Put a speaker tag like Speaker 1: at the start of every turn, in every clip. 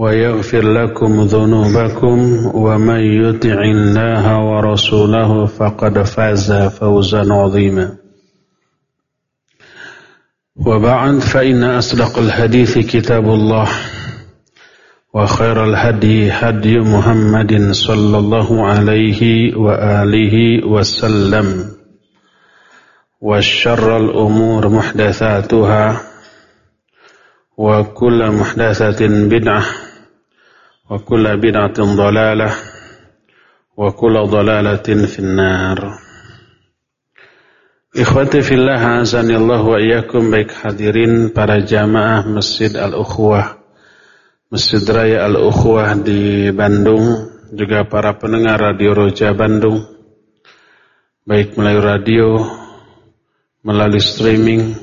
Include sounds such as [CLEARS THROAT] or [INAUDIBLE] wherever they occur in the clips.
Speaker 1: ويغفر لكم ذنوبكم ومن يطع الله ورسوله فقد فاز فوزا عظيما. وبعد فإن أصدق الحديث كتاب الله وخير الهدي هدي محمد صلى الله عليه وآله وسلم. والشر الأمور محدثاتها وكل محدثة بدعة. وكل بدعة ضلالة وكل ضلالة في النار Ikhwati fillah azanillah wa iyyakum baik hadirin para jamaah Masjid Al-Ukhwah Masjid Raya Al-Ukhwah di Bandung juga para pendengar Radio Roja Bandung baik melalui radio melalui streaming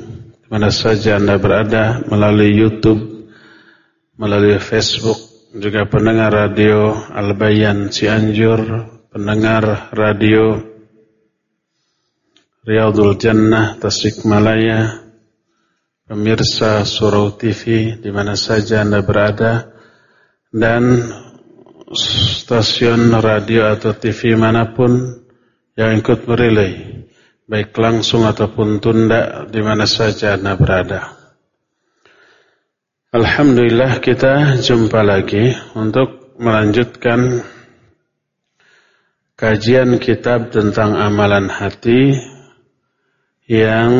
Speaker 1: mana saja Anda berada melalui YouTube melalui Facebook juga pendengar radio Al-Bayan Cianjur pendengar radio Riyadul Jannah Tasikmalaya pemirsa Surau TV di mana saja Anda berada dan stasiun radio atau TV mana pun yang ikut merelay baik langsung ataupun tunda di mana saja Anda berada. Alhamdulillah kita jumpa lagi untuk melanjutkan kajian kitab tentang amalan hati yang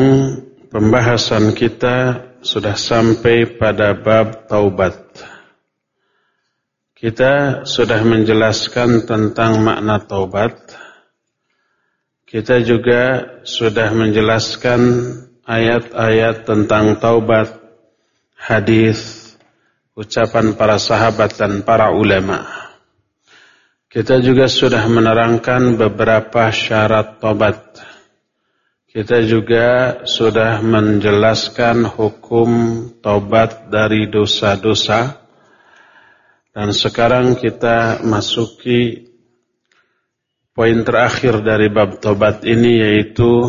Speaker 1: pembahasan kita sudah sampai pada bab taubat. Kita sudah menjelaskan tentang makna taubat. Kita juga sudah menjelaskan ayat-ayat tentang taubat, hadis, ucapan para sahabat dan para ulama. Kita juga sudah menerangkan beberapa syarat taubat. Kita juga sudah menjelaskan hukum taubat dari dosa-dosa. Dan sekarang kita masuki poin terakhir dari bab tobat ini yaitu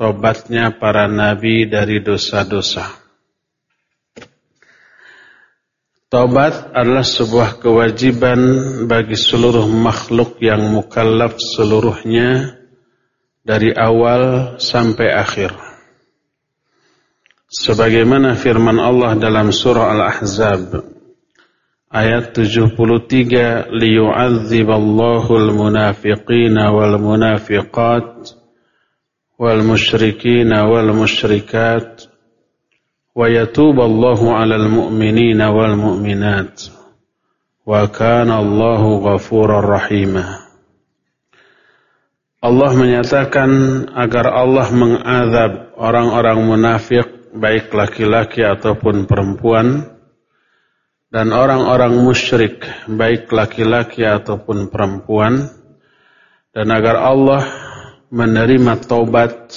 Speaker 1: tobatnya para nabi dari dosa-dosa. Tobat adalah sebuah kewajiban bagi seluruh makhluk yang mukallaf seluruhnya dari awal sampai akhir. Sebagaimana firman Allah dalam surah Al-Ahzab ayat 73 liyu'adziballahu al-munafiqina wal munafiqat wal musyrikina wal musyrikat 'alal mu'minina wal mu'minat. Wa kana Allahu ghafurar rahimah Allah menyatakan agar Allah mengadab orang-orang munafik baik laki-laki ataupun perempuan dan orang-orang musyrik baik laki-laki ataupun perempuan dan agar Allah menerima taubat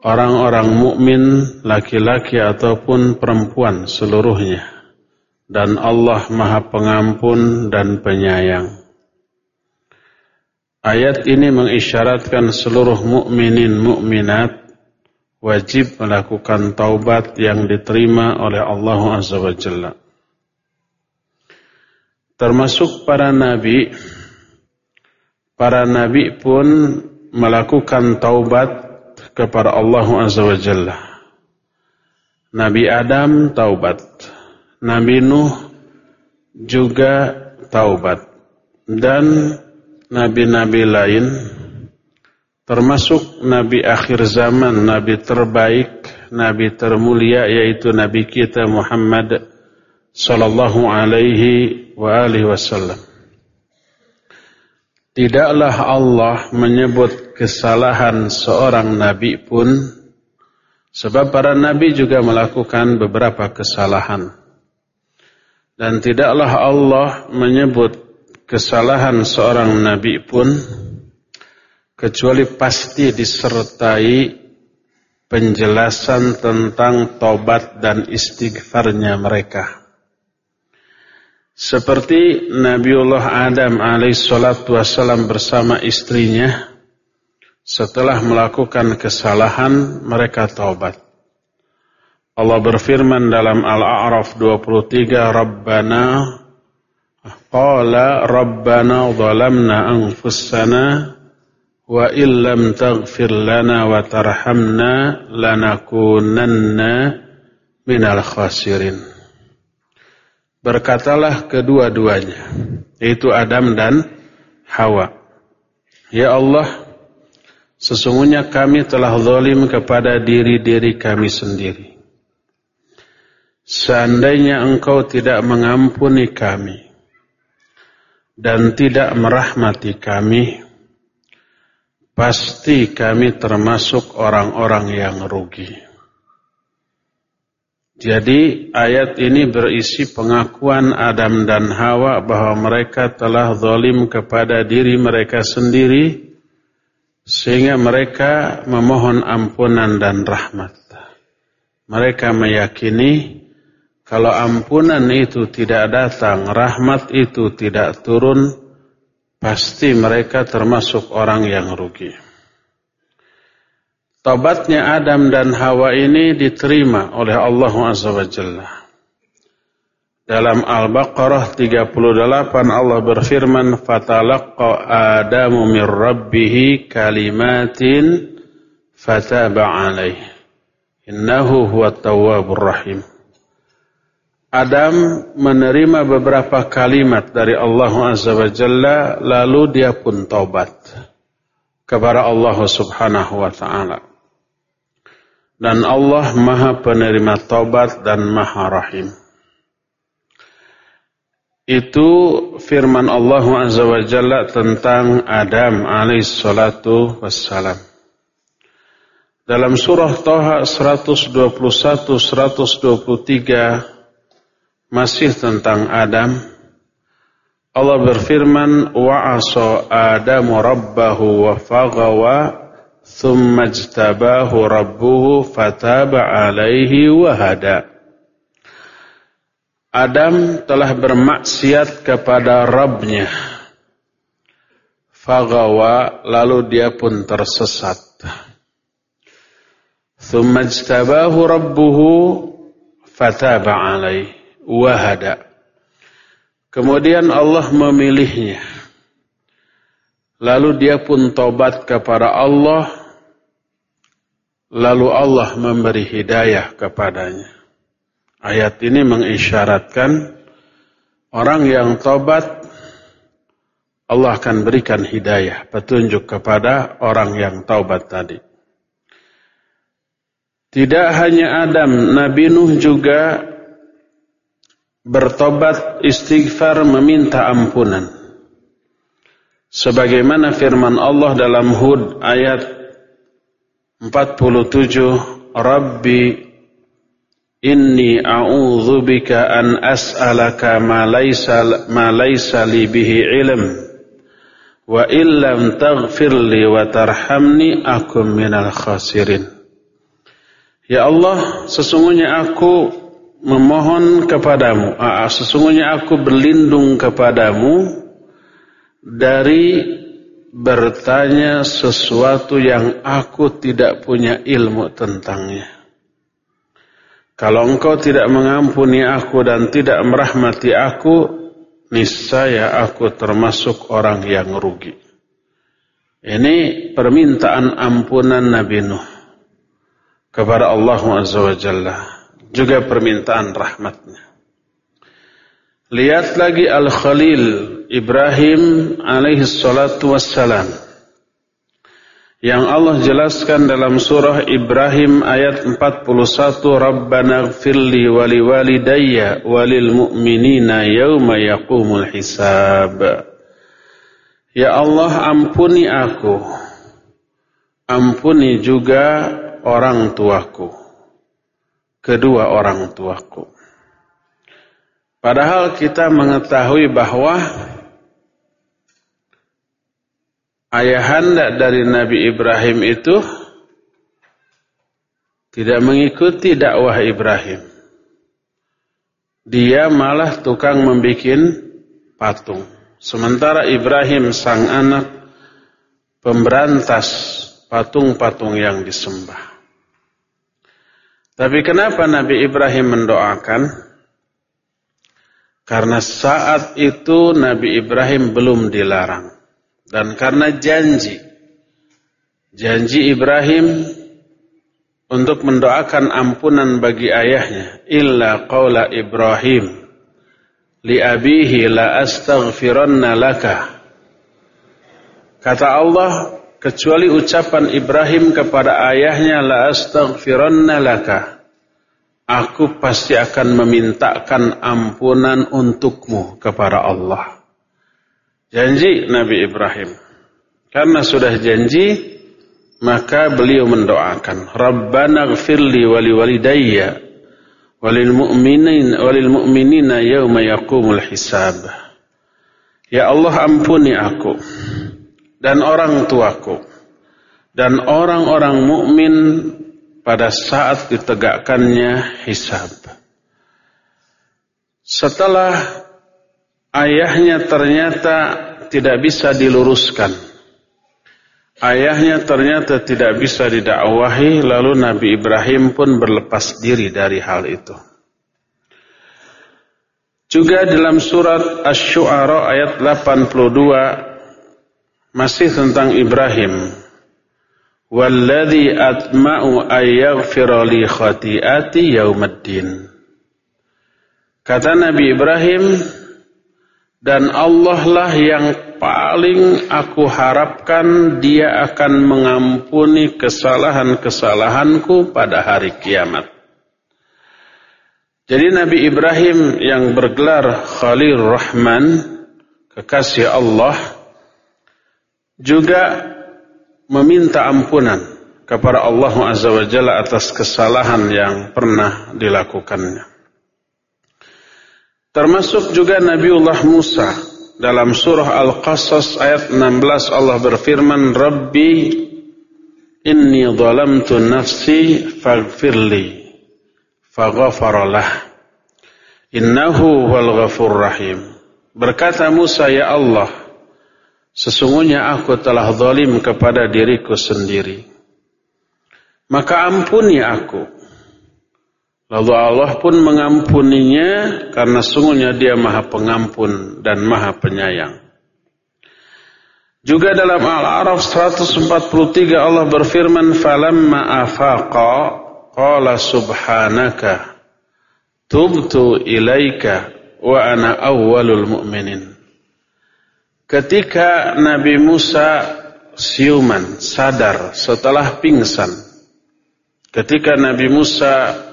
Speaker 1: orang-orang mukmin laki-laki ataupun perempuan seluruhnya dan Allah Maha Pengampun dan Penyayang. Ayat ini mengisyaratkan seluruh mukminin mukminat wajib melakukan taubat yang diterima oleh Allah Azza wa Jalla. Termasuk para nabi, para nabi pun melakukan taubat kepada Allah Azza wa Jalla. Nabi Adam taubat, Nabi Nuh juga taubat dan nabi-nabi lain termasuk nabi akhir zaman, nabi terbaik, nabi termulia yaitu nabi kita Muhammad sallallahu alaihi wa alihi wasallam. Tidaklah Allah menyebut kesalahan seorang nabi pun sebab para nabi juga melakukan beberapa kesalahan. Dan tidaklah Allah menyebut kesalahan seorang nabi pun kecuali pasti disertai penjelasan tentang tobat dan istighfarnya mereka. Seperti Nabiullah Adam alaihissalatu wassalam bersama istrinya setelah melakukan kesalahan mereka taubat. Allah berfirman dalam Al-A'raf 23, Rabbana Qala Rabbana zalamna anfusana wa illam taghfir lana wa tarhamna lanakunanna minal khasirin. Berkatalah kedua-duanya, yaitu Adam dan Hawa. Ya Allah, sesungguhnya kami telah zalim kepada diri-diri kami sendiri. Seandainya engkau tidak mengampuni kami, dan tidak merahmati kami, pasti kami termasuk orang-orang yang rugi. Jadi ayat ini berisi pengakuan Adam dan Hawa bahwa mereka telah zalim kepada diri mereka sendiri sehingga mereka memohon ampunan dan rahmat. Mereka meyakini kalau ampunan itu tidak datang, rahmat itu tidak turun, pasti mereka termasuk orang yang rugi. Tobatnya Adam dan Hawa ini diterima oleh Allah Azza. Dalam Al-Baqarah 38 Allah berfirman, "Fatalaqqa Adamu min rabbih kalimatin fataba alaih. Innahu huwa tawwabur rahim." Adam menerima beberapa kalimat dari Allah Azza wa Jalla lalu dia pun taubat kepada Allah Subhanahu wa taala. Dan Allah Maha penerima taubat dan Maha rahim. Itu firman Allah Azza wa Jalla tentang Adam alaihi salatu wassalam. Dalam surah Taha 121 123 masih tentang Adam. Allah berfirman, "Wa'asa Adamu rabbahu wa faghawa, thumma ijtabahu rabbuhu fataba alaihi wa hada." Adam telah bermaksiat kepada Rabbnya. Fagawa lalu dia pun tersesat. Thumma ijtabahu rabbuhu fataba alaihi wahada. Kemudian Allah memilihnya. Lalu dia pun tobat kepada Allah. Lalu Allah memberi hidayah kepadanya. Ayat ini mengisyaratkan orang yang tobat Allah akan berikan hidayah, petunjuk kepada orang yang taubat tadi. Tidak hanya Adam, Nabi Nuh juga bertobat istighfar meminta ampunan. Sebagaimana firman Allah dalam Hud ayat 47, Rabbi inni a'udzubika an as'alaka ma laysa ma laysa li bihi ilm wa illam taghfir li wa tarhamni akum minal khasirin. Ya Allah, sesungguhnya aku memohon kepadamu, sesungguhnya aku berlindung kepadamu dari bertanya sesuatu yang aku tidak punya ilmu tentangnya. Kalau engkau tidak mengampuni aku dan tidak merahmati aku, niscaya aku termasuk orang yang rugi. Ini permintaan ampunan Nabi Nuh kepada Allah Azza. Juga permintaan rahmatnya. Lihat lagi Al-Khalil Ibrahim alaihi salatu wassalam yang Allah jelaskan dalam surah Ibrahim ayat 41 Rabbana gfirli wali walidayya walil mu'minina yawma yaqumul hisab. Ya Allah ampuni aku. Ampuni juga orang tuaku. Kedua orang tuaku. Padahal kita mengetahui bahwa ayahanda dari Nabi Ibrahim itu tidak mengikuti dakwah Ibrahim. Dia malah tukang membuat patung. Sementara Ibrahim sang anak pemberantas patung-patung yang disembah. Tapi kenapa Nabi Ibrahim mendoakan? Karena saat itu Nabi Ibrahim belum dilarang. Dan karena janji, janji Ibrahim untuk mendoakan ampunan bagi ayahnya, illa qawla Ibrahim li abihi la astaghfiranna laka. Kata Allah, kecuali ucapan Ibrahim kepada ayahnya la astaghfiranna laka. Aku pasti akan memintakan ampunan untukmu kepada Allah. Janji Nabi Ibrahim. Karena sudah janji, maka beliau mendoakan, Rabbana gfirli wali walidayya walil mu'minin walil mu'minina yawma yaqumul hisab. Ya Allah ampuni aku dan orang tuaku dan orang-orang mukmin pada saat ditegakkannya hisab. Setelah ayahnya ternyata tidak bisa diluruskan. Ayahnya ternyata tidak bisa didakwahi, lalu Nabi Ibrahim pun berlepas diri dari hal itu. Juga dalam surat Asy-Syu'ara ayat 82 masih tentang Ibrahim. Walladzi atma'u ayyaghfira li khati'ati yaumaddin. Kata Nabi Ibrahim, dan Allah lah yang paling aku harapkan dia akan mengampuni kesalahan-kesalahanku pada hari kiamat. Jadi Nabi Ibrahim yang bergelar Khalil Rahman, kekasih Allah, juga meminta ampunan kepada Allah Azza wa Jalla atas kesalahan yang pernah dilakukannya. Termasuk juga Nabiullah Musa. Dalam surah Al-Qasas ayat 16 Allah berfirman Rabbi inni zalamtu nafsi faghfirli faghafaralah innahu wal ghafur rahim. Berkata Musa ya Allah sesungguhnya aku telah zalim kepada diriku sendiri. Maka ampuni aku Lalu Allah pun mengampuninya karena sungguhnya dia maha pengampun dan maha penyayang. Juga dalam Al-A'raf 143 Allah berfirman falamma afaqa qala subhanaka tubtu ilaika wa ana awwalul mu'minin. Ketika Nabi Musa siuman sadar setelah pingsan ketika Nabi Musa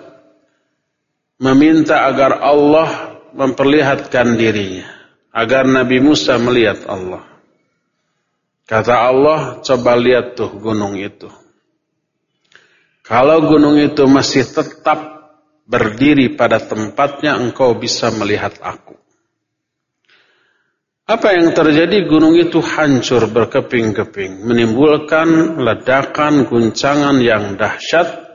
Speaker 1: meminta agar Allah memperlihatkan dirinya, agar Nabi Musa melihat Allah. Kata Allah, coba lihat tuh gunung itu. Kalau gunung itu masih tetap berdiri pada tempatnya, engkau bisa melihat aku. Apa yang terjadi? Gunung itu hancur berkeping-keping, menimbulkan ledakan guncangan yang dahsyat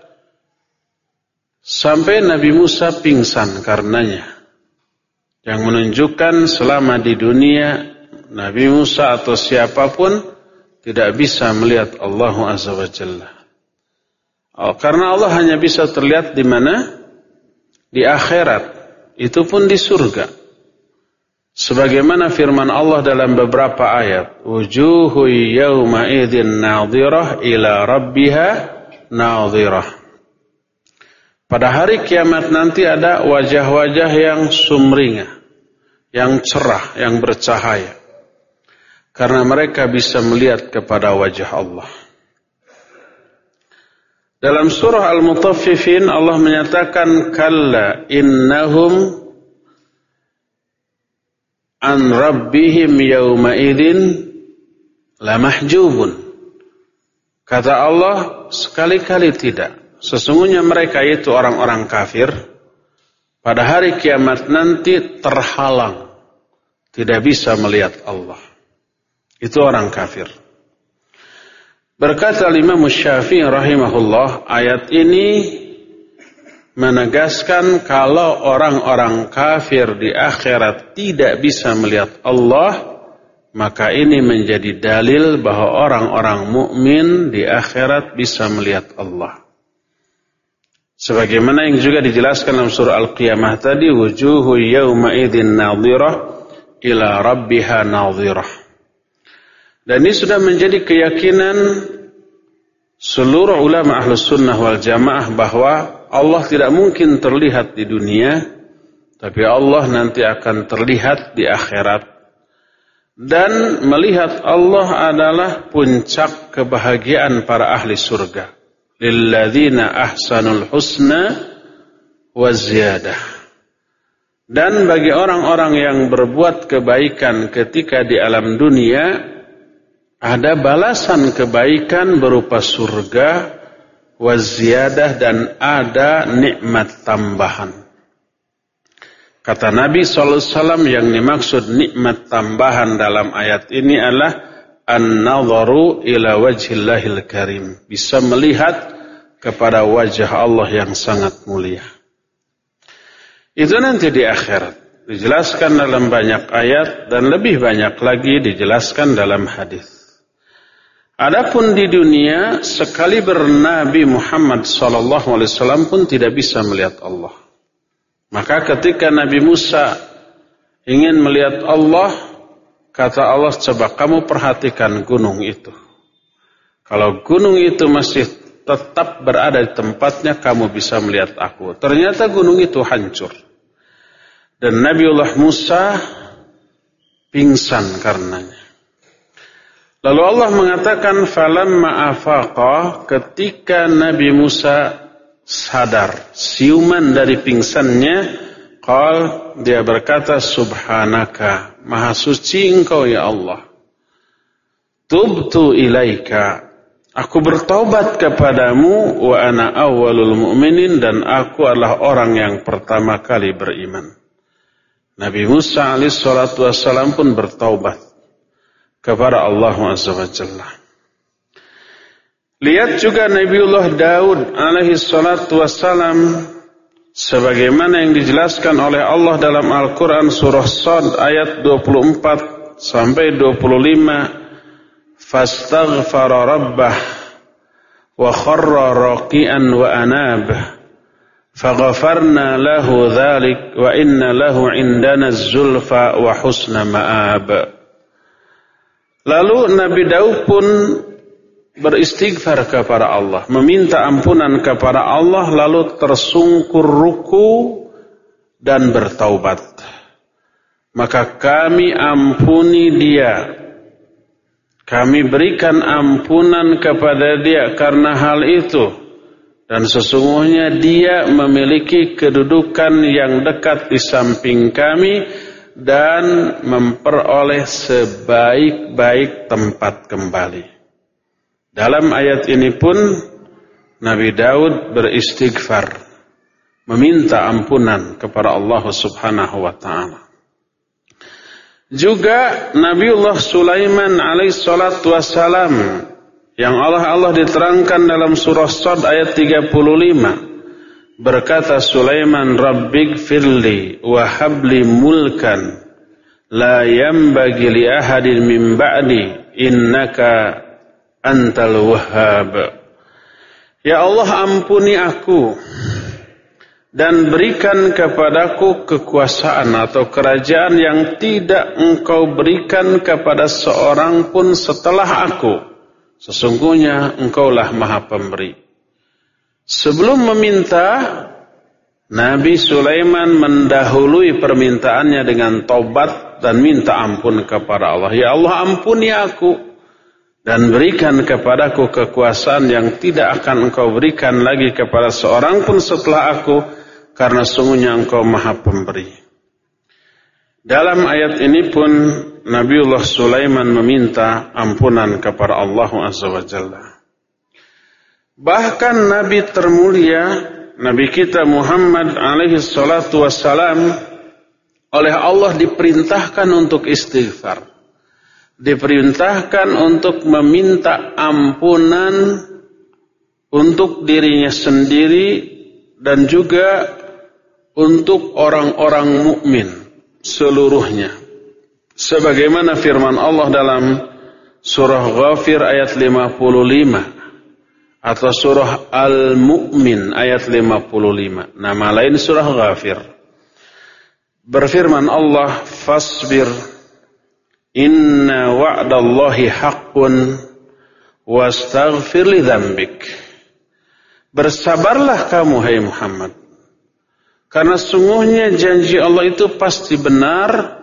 Speaker 1: Sampai Nabi Musa pingsan karenanya. Yang menunjukkan selama di dunia Nabi Musa atau siapa pun tidak bisa melihat Allah Azza wa Jalla. Oh, karena Allah hanya bisa terlihat di mana? Di akhirat. Itu pun di surga. Sebagaimana firman Allah dalam beberapa ayat, "Wujuhu yawma idzin nadhirah ila rabbiha nadhirah." Pada hari kiamat nanti ada wajah-wajah yang sumringah, yang cerah, yang bercahaya. Karena mereka bisa melihat kepada wajah Allah. Dalam surah Al-Mutaffifin Allah menyatakan kalla innahum an rabbihim yawma idzin lamahjubun. Kata Allah sekali-kali tidak. Sesungguhnya mereka itu orang-orang kafir pada hari kiamat nanti terhalang tidak bisa melihat Allah. Itu orang kafir. Berkata Imam Syafi'i rahimahullah, ayat ini menegaskan kalau orang-orang kafir di akhirat tidak bisa melihat Allah, maka ini menjadi dalil bahwa orang-orang mukmin di akhirat bisa melihat Allah. Sebagaimana yang juga dijelaskan dalam surah Al-Qiyamah tadi, wujuhu yawma idzin nadhirah ila rabbiha nadhirah. Dan ini sudah menjadi keyakinan seluruh ulama ahlus sunnah wal jamaah bahwa Allah tidak mungkin terlihat di dunia, tapi Allah nanti akan terlihat di akhirat. Dan melihat Allah adalah puncak kebahagiaan para ahli surga. Lilladzina ahsanul husna wa ziyadah. Dan bagi orang-orang yang berbuat kebaikan ketika di alam dunia, ada balasan kebaikan berupa surga waziyadah dan ada nikmat tambahan. Kata Nabi SAW yang dimaksud nikmat tambahan dalam ayat ini adalah an-nadharu ila wajhillahil karim. Bisa melihat kepada wajah Allah yang sangat mulia. Itu nanti di akhirat. Dijelaskan dalam banyak ayat dan lebih banyak lagi dijelaskan dalam hadis. Adapun di dunia sekali bernabi Muhammad sallallahu alaihi wasallam pun tidak bisa melihat Allah. Maka ketika Nabi Musa ingin melihat Allah, kata Allah, coba kamu perhatikan gunung itu. Kalau gunung itu masih tetap berada di tempatnya, kamu bisa melihat aku. Ternyata gunung itu hancur. Dan Nabiullah Musa pingsan karenanya. Lalu Allah mengatakan falamma afaqa ketika Nabi Musa sadar, siuman dari pingsannya, qal dia berkata subhanaka, maha suci engkau ya Allah. Tubtu ilaika, aku bertobat kepadamu wa ana awwalul mu'minin dan aku adalah orang yang pertama kali beriman. Nabi Musa alaihissalatu wassalam pun bertaubat kepada Allah Azza wa Jalla. Lihat juga Nabiullah Daud alaihi salatu wassalam sebagaimana yang dijelaskan oleh Allah dalam Al-Qur'an surah Sad ayat 24 sampai 25 fastaghfara rabbah wa kharra raqian wa anab faghafarna lahu dhalik wa inna lahu indana zulfa wa husna ma'ab. Lalu Nabi Daud pun beristighfar kepada Allah, meminta ampunan kepada Allah lalu tersungkur ruku dan bertaubat. Maka kami ampuni dia. Kami berikan ampunan kepada dia karena hal itu. Dan sesungguhnya dia memiliki kedudukan yang dekat di samping kami dan memperoleh sebaik-baik tempat kembali. Dalam ayat ini pun Nabi Daud beristighfar, meminta ampunan kepada Allah Subhanahu wa taala. Juga Nabiullah Sulaiman alaihissalatu wassalam yang Allah Allah diterangkan dalam surah Sad ayat 35 Berkata Sulaiman, Rabbik firli wa habli mulkan la yambagi li ahadin min ba'di innaka antal wahhab. Ya Allah ampuni aku dan berikan kepadaku kekuasaan atau kerajaan yang tidak engkau berikan kepada seorang pun setelah aku. Sesungguhnya engkaulah maha pemberi. Sebelum meminta, Nabi Sulaiman mendahului permintaannya dengan tobat dan minta ampun kepada Allah. Ya Allah ampuni aku dan berikan kepadaku kekuasaan yang tidak akan engkau berikan lagi kepada seorang pun setelah aku karena sungguhnya engkau maha pemberi. Dalam ayat ini pun Nabiullah Sulaiman meminta ampunan kepada Allah Azza wa Jalla. Bahkan Nabi termulia, Nabi kita Muhammad alaihi salatu wassalam oleh Allah diperintahkan untuk istighfar. Diperintahkan untuk meminta ampunan untuk dirinya sendiri dan juga untuk orang-orang mukmin seluruhnya. Sebagaimana firman Allah dalam surah Ghafir ayat 55 atau surah Al-Mu'min ayat 55. Nama lain surah Ghafir. Berfirman Allah, "Fasbir inna wa'dallahi haqqun wastaghfir li dzambik." Bersabarlah kamu hai Muhammad. Karena sungguhnya janji Allah itu pasti benar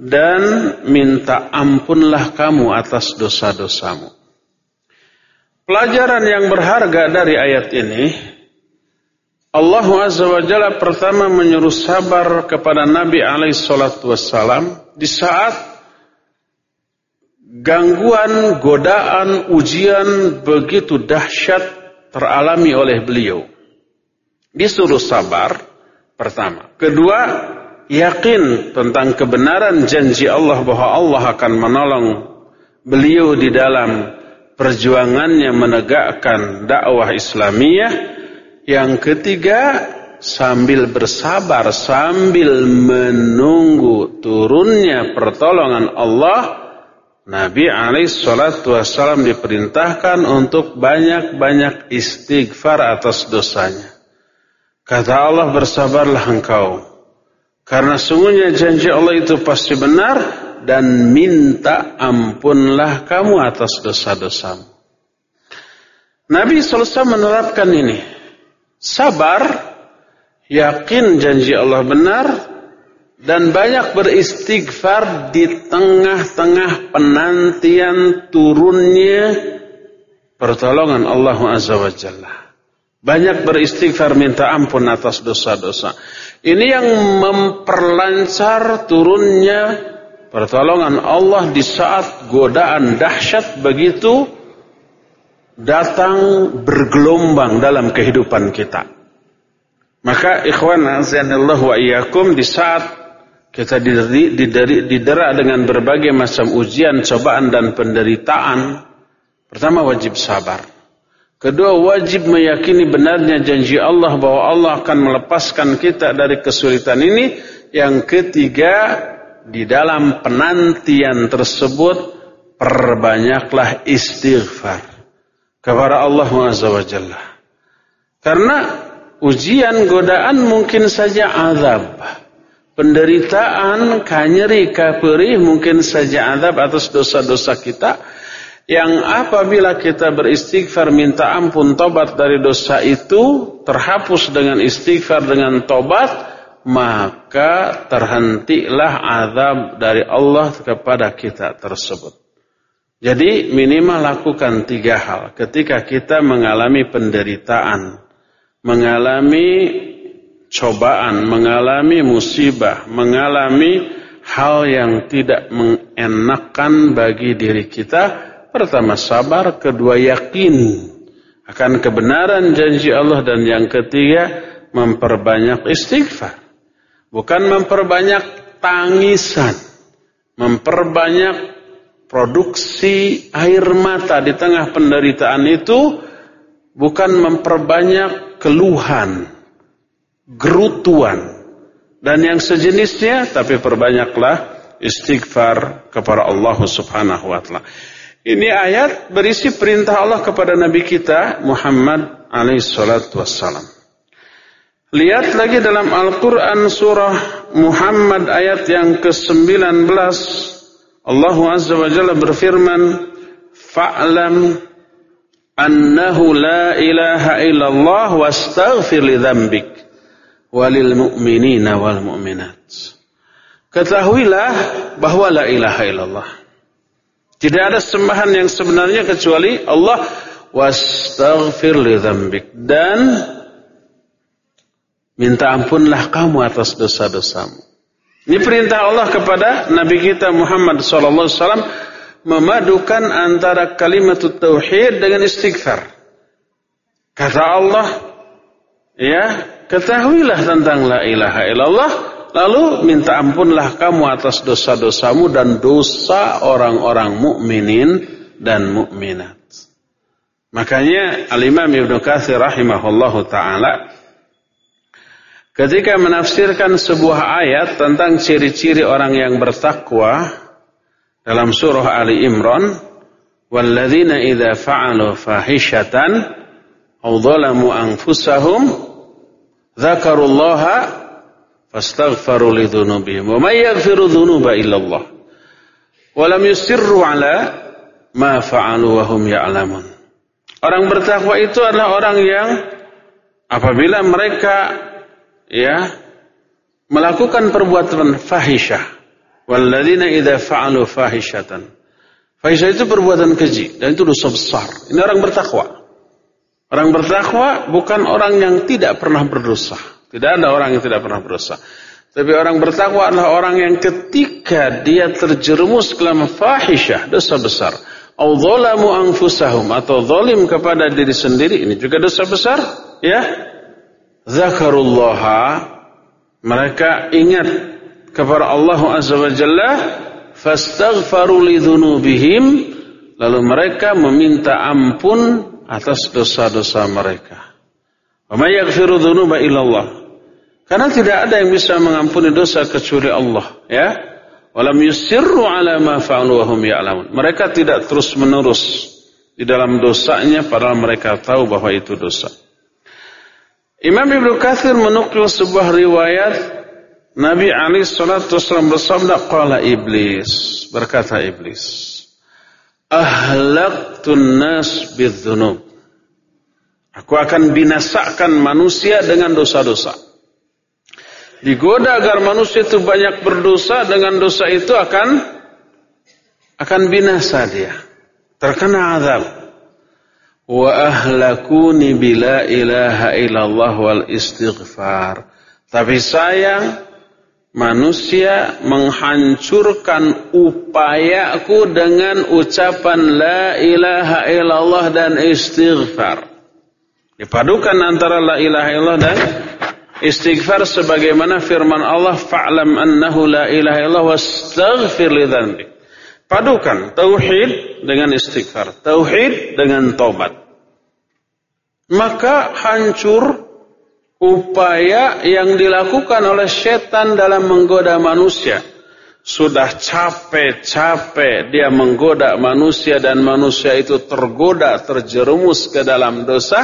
Speaker 1: dan minta ampunlah kamu atas dosa-dosamu. Pelajaran yang berharga dari ayat ini, Allah Azza wa Jalla pertama menyuruh sabar kepada Nabi alaihi salatu wassalam di saat gangguan, godaan, ujian begitu dahsyat teralami oleh beliau. Disuruh sabar, pertama. Kedua, yakin tentang kebenaran janji Allah bahwa Allah akan menolong beliau di dalam perjuangannya menegakkan dakwah Islamiyah. Yang ketiga, sambil bersabar, sambil menunggu turunnya pertolongan Allah, Nabi alaih salatu wassalam diperintahkan untuk banyak-banyak istighfar atas dosanya. Kata Allah bersabarlah engkau. Karena sungguhnya janji Allah itu pasti benar dan minta ampunlah kamu atas dosa-dosamu. Nabi SAW menerapkan ini. Sabar, yakin janji Allah benar, dan banyak beristighfar di tengah-tengah penantian turunnya pertolongan Allah Azza wa Jalla. Banyak beristighfar minta ampun atas dosa-dosa. Ini yang memperlancar turunnya Pertolongan Allah di saat godaan dahsyat begitu datang bergelombang dalam kehidupan kita. Maka ikhwan azanillah wa iyyakum di saat kita dideri, didera dengan berbagai macam ujian, cobaan dan penderitaan, pertama wajib sabar. Kedua wajib meyakini benarnya janji Allah bahwa Allah akan melepaskan kita dari kesulitan ini. Yang ketiga di dalam penantian tersebut perbanyaklah istighfar kepada Allah Azza wa Jalla. Karena ujian godaan mungkin saja azab. Penderitaan, kanyeri, kaperi mungkin saja azab atas dosa-dosa kita. Yang apabila kita beristighfar minta ampun tobat dari dosa itu terhapus dengan istighfar dengan tobat maka terhentilah azab dari Allah kepada kita tersebut. Jadi minimal lakukan tiga hal ketika kita mengalami penderitaan, mengalami cobaan, mengalami musibah, mengalami hal yang tidak mengenakan bagi diri kita. Pertama sabar, kedua yakin akan kebenaran janji Allah dan yang ketiga memperbanyak istighfar. Bukan memperbanyak tangisan. Memperbanyak produksi air mata di tengah penderitaan itu bukan memperbanyak keluhan. Gerutuan dan yang sejenisnya tapi perbanyaklah istighfar kepada Allah Subhanahu wa taala. Ini ayat berisi perintah Allah kepada Nabi kita Muhammad alaihi salatu wassalam. Lihat lagi dalam Al-Quran surah Muhammad ayat yang ke-19. Allah Azza wa Jalla berfirman, Fa'lam annahu la ilaha illallah wastaghfir li dhambik walil mu'minina wal mu'minat. Ketahuilah bahwa la ilaha illallah. Tidak ada sembahan yang sebenarnya kecuali Allah wastaghfir li dzambik dan minta ampunlah kamu atas dosa-dosamu. Ini perintah Allah kepada Nabi kita Muhammad wasallam memadukan antara kalimat tauhid dengan istighfar. Kata Allah, ya, ketahuilah tentang la ilaha illallah Lalu minta ampunlah kamu atas dosa-dosamu dan dosa orang-orang mukminin dan mukminat. Makanya Al-Imam Ibnu Katsir rahimahullahu taala ketika menafsirkan sebuah ayat tentang ciri-ciri orang yang bertakwa dalam surah Ali Imran, "Walladzina idza fa'alu fahishatan aw dhalamu anfusahum dzakarullaha fastaghfaru li dhunubihim wa may yaghfiru dhunuba illa Allah wa lam yusirru ala ma fa'alu wa hum ya'lamun. Orang bertakwa itu adalah orang yang apabila mereka ya melakukan perbuatan fahisyah. Walladzina idza fa'alu fahishatan. Fahisyah itu perbuatan keji dan itu dosa besar. Ini orang bertakwa orang bertakwa bukan orang yang tidak pernah berdosa tidak ada orang yang tidak pernah berdosa. Tapi orang bertakwa adalah orang yang ketika dia terjerumus ke dalam fahisyah, dosa besar. Au zalamu anfusahum atau zalim kepada diri sendiri, ini juga dosa besar, ya. Zakarullah mereka ingat kepada Allah Azza wa Jalla fastaghfaru lidzunubihim lalu mereka meminta ampun atas dosa-dosa mereka. Wa yaghfiru dzunuba illallah. Karena tidak ada yang bisa mengampuni dosa kecuali Allah, ya. Walam yusirru ala ma fa'alu wa hum ya'lamun. Mereka tidak terus-menerus di dalam dosanya padahal mereka tahu bahwa itu dosa. Imam Ibnu Katsir menukil sebuah riwayat Nabi Ali salatu wasallam bersabda qala iblis berkata iblis ahlaqtun nas bidzunub Aku akan binasakan manusia dengan dosa-dosa. Digoda agar manusia itu banyak berdosa dengan dosa itu akan akan binasa dia. Terkena azab. Wa ahlakuni bila ilaha illallah wal istighfar. Tapi sayang manusia menghancurkan upayaku dengan ucapan la ilaha illallah dan istighfar. Dipadukan antara la ilaha illallah dan Istighfar sebagaimana firman Allah fa'lam annahu la ilaha illallah wastaghfir li. Padukan tauhid dengan istighfar, tauhid dengan tobat. Maka hancur upaya yang dilakukan oleh setan dalam menggoda manusia. Sudah capek-capek dia menggoda manusia dan manusia itu tergoda, terjerumus ke dalam dosa.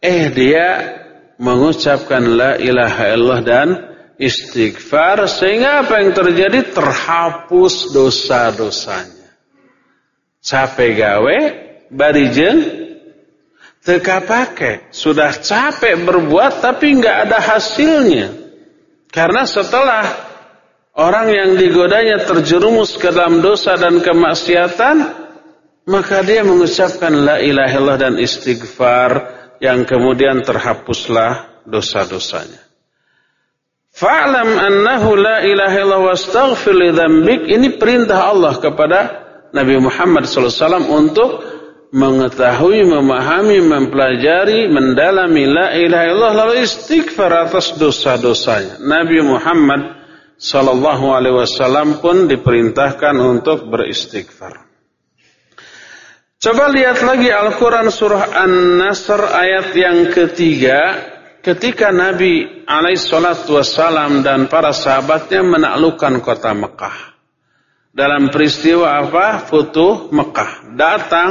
Speaker 1: Eh dia mengucapkan la ilaha illallah dan istighfar sehingga apa yang terjadi terhapus dosa-dosanya. Capek gawe barijeng teka pakai. Sudah capek berbuat tapi nggak ada hasilnya. Karena setelah orang yang digodanya terjerumus ke dalam dosa dan kemaksiatan maka dia mengucapkan la ilaha illallah dan istighfar yang kemudian terhapuslah dosa-dosanya. Fa'lam annahu la ilaha illallah wastaghfir li dzambik ini perintah Allah kepada Nabi Muhammad SAW untuk mengetahui, memahami, mempelajari, mendalami la ilaha illallah lalu istighfar atas dosa-dosanya. Nabi Muhammad sallallahu alaihi wasallam pun diperintahkan untuk beristighfar. Coba lihat lagi Al-Quran surah An-Nasr ayat yang ketiga. ketika Nabi alaihissalatu wassalam dan para sahabatnya menaklukkan kota Mekah. Dalam peristiwa apa? Futuh Mekah. Datang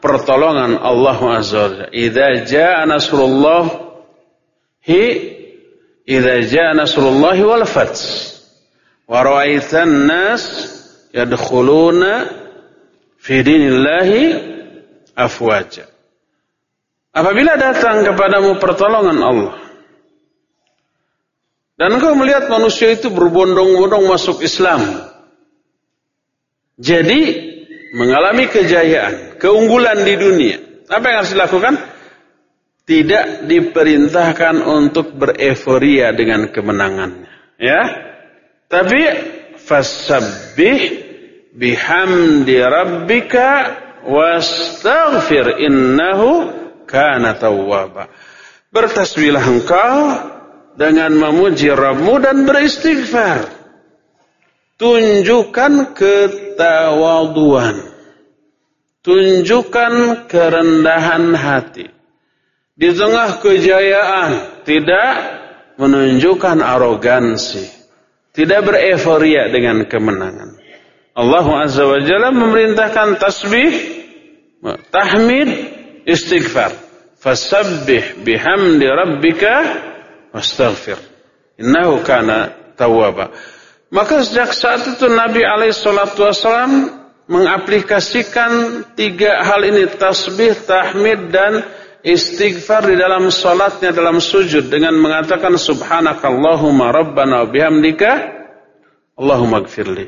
Speaker 1: pertolongan Allah Azza wa Jalla. Idza jaa nasrullah hi idza jaa nasrullah wal fath wa ra'aitan nas yadkhuluna fi dinillahi afwaja. Apabila datang kepadamu pertolongan Allah dan engkau melihat manusia itu berbondong-bondong masuk Islam. Jadi mengalami kejayaan, keunggulan di dunia. Apa yang harus dilakukan? Tidak diperintahkan untuk bereforia dengan kemenangannya. Ya, tapi fasabbih bihamdi rabbika wastaghfir innahu kana tawwaba. Bertasbihlah engkau dengan memuji Rabbmu dan beristighfar. Tunjukkan ketawaduan. Tunjukkan kerendahan hati. Di tengah kejayaan tidak menunjukkan arogansi. Tidak bereforia dengan kemenangan. Allah Azza wa Jalla memerintahkan tasbih, tahmid, istighfar. Fasabbih bihamdi rabbika wastaghfir. Innahu kana tawwaba. Maka sejak saat itu Nabi alaihi salatu wasallam mengaplikasikan tiga hal ini tasbih, tahmid dan istighfar di dalam salatnya dalam sujud dengan mengatakan subhanakallahumma rabbana bihamdika Allahumma gfirli.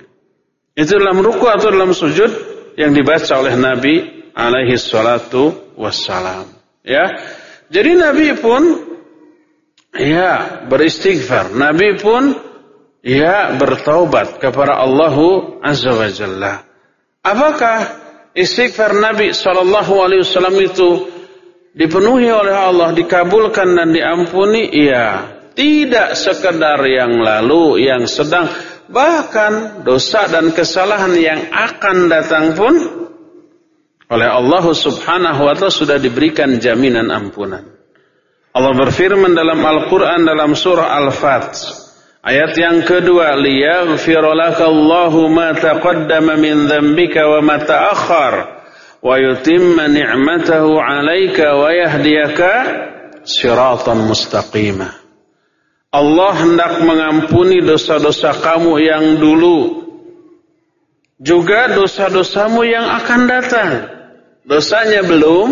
Speaker 1: Itu dalam ruku atau dalam sujud yang dibaca oleh Nabi alaihi salatu wassalam. Ya. Jadi Nabi pun ya beristighfar. Nabi pun ya bertaubat kepada Allah Azza wa Jalla. Apakah istighfar Nabi sallallahu alaihi wasallam itu dipenuhi oleh Allah, dikabulkan dan diampuni? Iya. Tidak sekedar yang lalu, yang sedang, bahkan dosa dan kesalahan yang akan datang pun oleh Allah Subhanahu wa taala sudah diberikan jaminan ampunan. Allah berfirman dalam Al-Qur'an dalam surah Al-Fat ayat yang kedua liyaghfira lakallahu ma taqaddama min dzambika wa ma ta'akhkhar wa yutimma ni'matahu 'alaika wa yahdiyaka siratan mustaqima. Allah hendak mengampuni dosa-dosa kamu yang dulu juga dosa-dosamu yang akan datang dosanya belum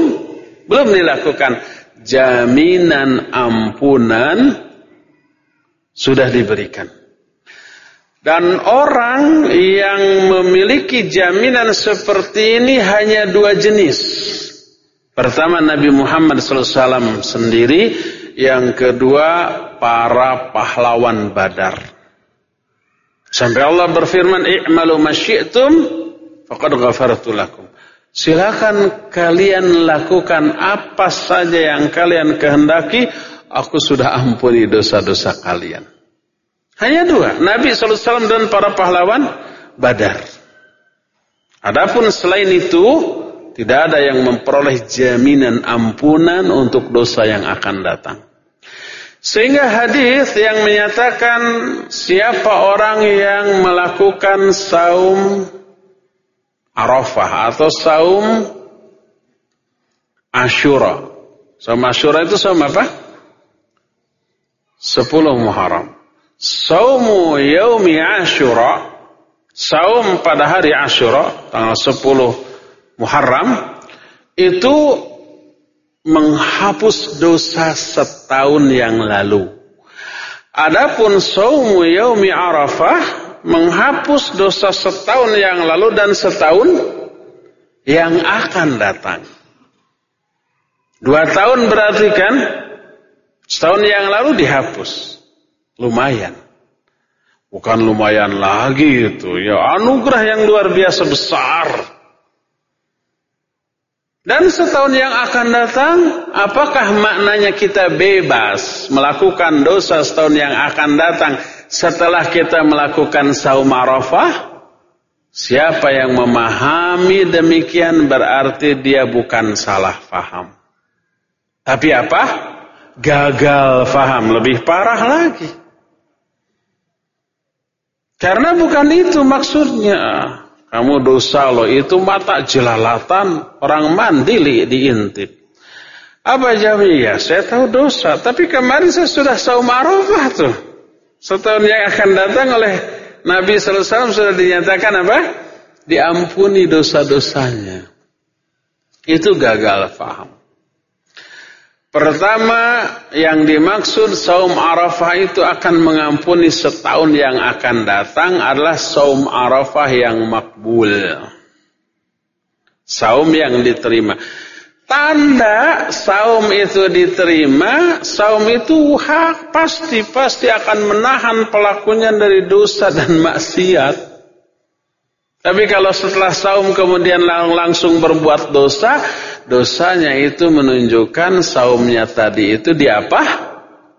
Speaker 1: belum dilakukan jaminan ampunan sudah diberikan. Dan orang yang memiliki jaminan seperti ini hanya dua jenis. Pertama Nabi Muhammad SAW sendiri. Yang kedua para pahlawan badar. Sampai Allah berfirman i'malu masyi'tum faqad ghafartu lakum. Silakan kalian lakukan apa saja yang kalian kehendaki. Aku sudah ampuni dosa-dosa kalian. Hanya dua. Nabi SAW dan para pahlawan badar. Adapun selain itu, tidak ada yang memperoleh jaminan ampunan untuk dosa yang akan datang. Sehingga hadis yang menyatakan siapa orang yang melakukan saum Arafah atau saum Ashura. Saum Ashura itu saum apa? Sepuluh Muharram. Saumu yaumi Ashura, saum pada hari Ashura, tanggal sepuluh Muharram, itu menghapus dosa setahun yang lalu. Adapun saumu yaumi Arafah menghapus dosa setahun yang lalu dan setahun yang akan datang. Dua tahun berarti kan setahun yang lalu dihapus. Lumayan. Bukan lumayan lagi itu. Ya anugerah yang luar biasa besar. Dan setahun yang akan datang, apakah maknanya kita bebas melakukan dosa setahun yang akan datang? setelah kita melakukan saum Arafah, siapa yang memahami demikian berarti dia bukan salah faham. Tapi apa? Gagal faham, lebih parah lagi. Karena bukan itu maksudnya. Kamu dosa loh, itu mata jelalatan, orang mandili diintip. Apa jawabnya? Ya, saya tahu dosa, tapi kemarin saya sudah saum Arafah tuh. Setahun yang akan datang oleh Nabi SAW sudah dinyatakan apa? Diampuni dosa-dosanya. Itu gagal faham. Pertama yang dimaksud saum Arafah itu akan mengampuni setahun yang akan datang adalah saum Arafah yang makbul. Saum yang diterima. Tanda saum itu diterima, saum itu hak pasti-pasti akan menahan pelakunya dari dosa dan maksiat. Tapi kalau setelah saum kemudian langsung berbuat dosa, dosanya itu menunjukkan saumnya tadi itu di apa?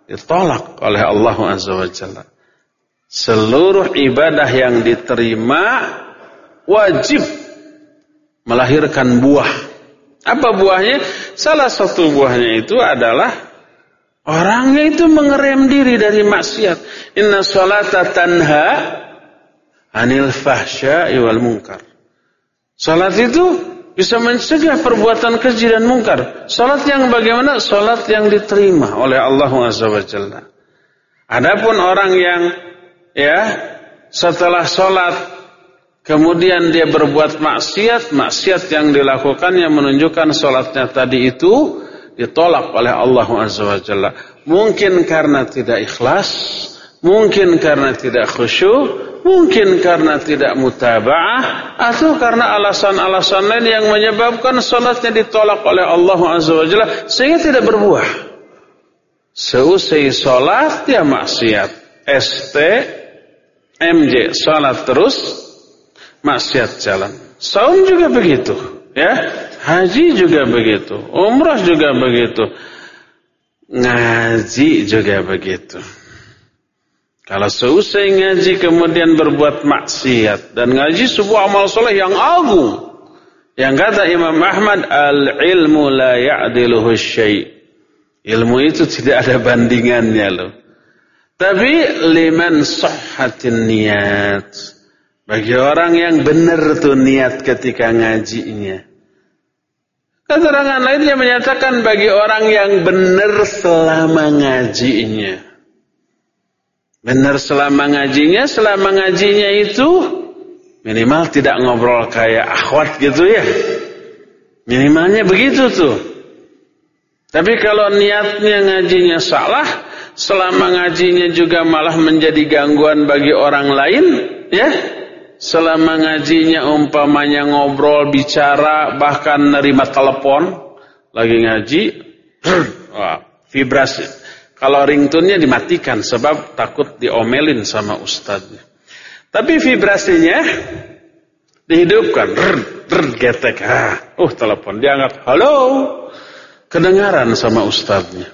Speaker 1: Ditolak oleh Allah Azza wa Jalla. Seluruh ibadah yang diterima wajib melahirkan buah. Apa buahnya? Salah satu buahnya itu adalah orangnya itu mengerem diri dari maksiat. Inna salata tanha anil fahsya'i wal munkar. Salat itu bisa mencegah perbuatan keji dan mungkar. Salat yang bagaimana? Salat yang diterima oleh Allah SWT. Adapun orang yang ya setelah salat kemudian dia berbuat maksiat, maksiat yang dilakukan yang menunjukkan salatnya tadi itu ditolak oleh Allah SWT. Mungkin karena tidak ikhlas, mungkin karena tidak khusyuk, Mungkin karena tidak mutaba'ah atau karena alasan-alasan lain yang menyebabkan salatnya ditolak oleh Allah Azza wa Jalla sehingga tidak berbuah. Seusai salat dia maksiat. ST MJ salat terus maksiat jalan. Saum juga begitu, ya. Haji juga begitu, umrah juga begitu. Ngaji juga begitu. Kalau seusai ngaji kemudian berbuat maksiat dan ngaji sebuah amal soleh yang agung. Yang kata Imam Ahmad al-ilmu la ya'diluhu syai'. Ilmu itu tidak ada bandingannya loh. Tapi liman sahhatin niat. Bagi orang yang benar tuh niat ketika ngajinya. Keterangan lainnya menyatakan bagi orang yang benar selama ngajinya. Benar selama ngajinya, selama ngajinya itu minimal tidak ngobrol kayak akhwat gitu ya. Minimalnya begitu tuh. Tapi kalau niatnya ngajinya salah, selama ngajinya juga malah menjadi gangguan bagi orang lain, ya. Selama ngajinya umpamanya ngobrol, bicara, bahkan nerima telepon, lagi ngaji, [CLEARS THROAT] vibrasi kalau ringtone-nya dimatikan sebab takut diomelin sama ustadznya. Tapi vibrasinya dihidupkan. Rr, rr, getek. Ah, uh, telepon diangkat. Halo. Kedengaran sama ustadznya.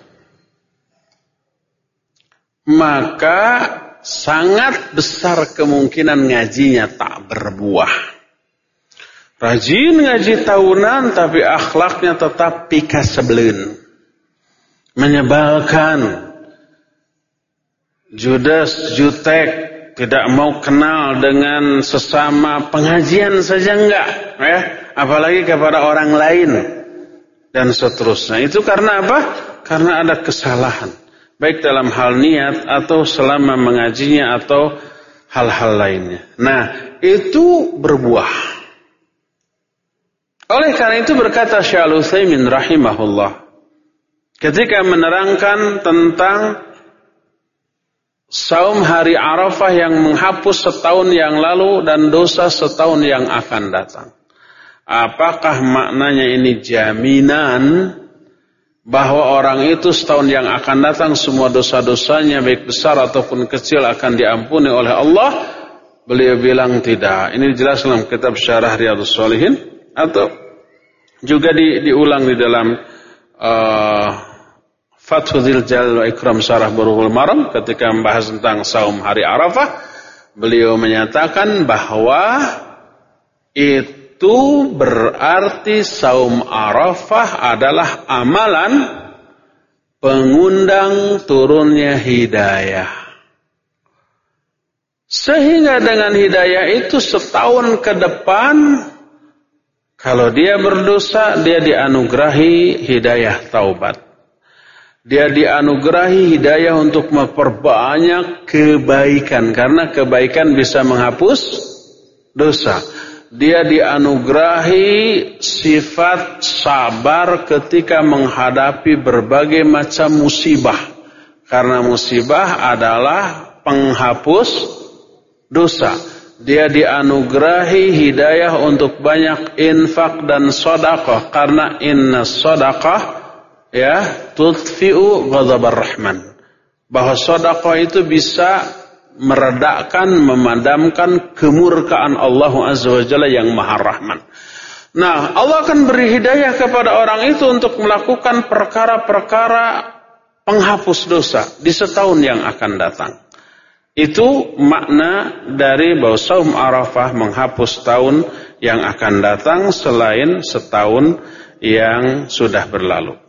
Speaker 1: Maka sangat besar kemungkinan ngajinya tak berbuah. Rajin ngaji tahunan tapi akhlaknya tetap pika sebelun menyebalkan. Judas jutek tidak mau kenal dengan sesama pengajian saja enggak, ya, apalagi kepada orang lain dan seterusnya. Itu karena apa? Karena ada kesalahan, baik dalam hal niat atau selama mengajinya atau hal-hal lainnya. Nah, itu berbuah. Oleh karena itu berkata Syaikhul Utsaimin rahimahullah, ketika menerangkan tentang saum hari Arafah yang menghapus setahun yang lalu dan dosa setahun yang akan datang. Apakah maknanya ini jaminan bahwa orang itu setahun yang akan datang semua dosa-dosanya baik besar ataupun kecil akan diampuni oleh Allah? Beliau bilang tidak. Ini jelas dalam kitab Syarah Riyadhus Shalihin atau juga di, diulang di dalam uh, Fathul Jalal wa Ikram Syarah Burughul Maram ketika membahas tentang saum hari Arafah, beliau menyatakan bahwa itu berarti saum Arafah adalah amalan pengundang turunnya hidayah. Sehingga dengan hidayah itu setahun ke depan kalau dia berdosa dia dianugerahi hidayah taubat. Dia dianugerahi hidayah untuk memperbanyak kebaikan karena kebaikan bisa menghapus dosa. Dia dianugerahi sifat sabar ketika menghadapi berbagai macam musibah. Karena musibah adalah penghapus dosa. Dia dianugerahi hidayah untuk banyak infak dan sodakoh. Karena inna sodakoh ya tudfi'u ghadabar rahman bahwa sedekah itu bisa meredakan memadamkan kemurkaan Allah Azza wa Jalla yang Maha Rahman. Nah, Allah akan beri hidayah kepada orang itu untuk melakukan perkara-perkara penghapus dosa di setahun yang akan datang. Itu makna dari bahwa saum Arafah menghapus tahun yang akan datang selain setahun yang sudah berlalu.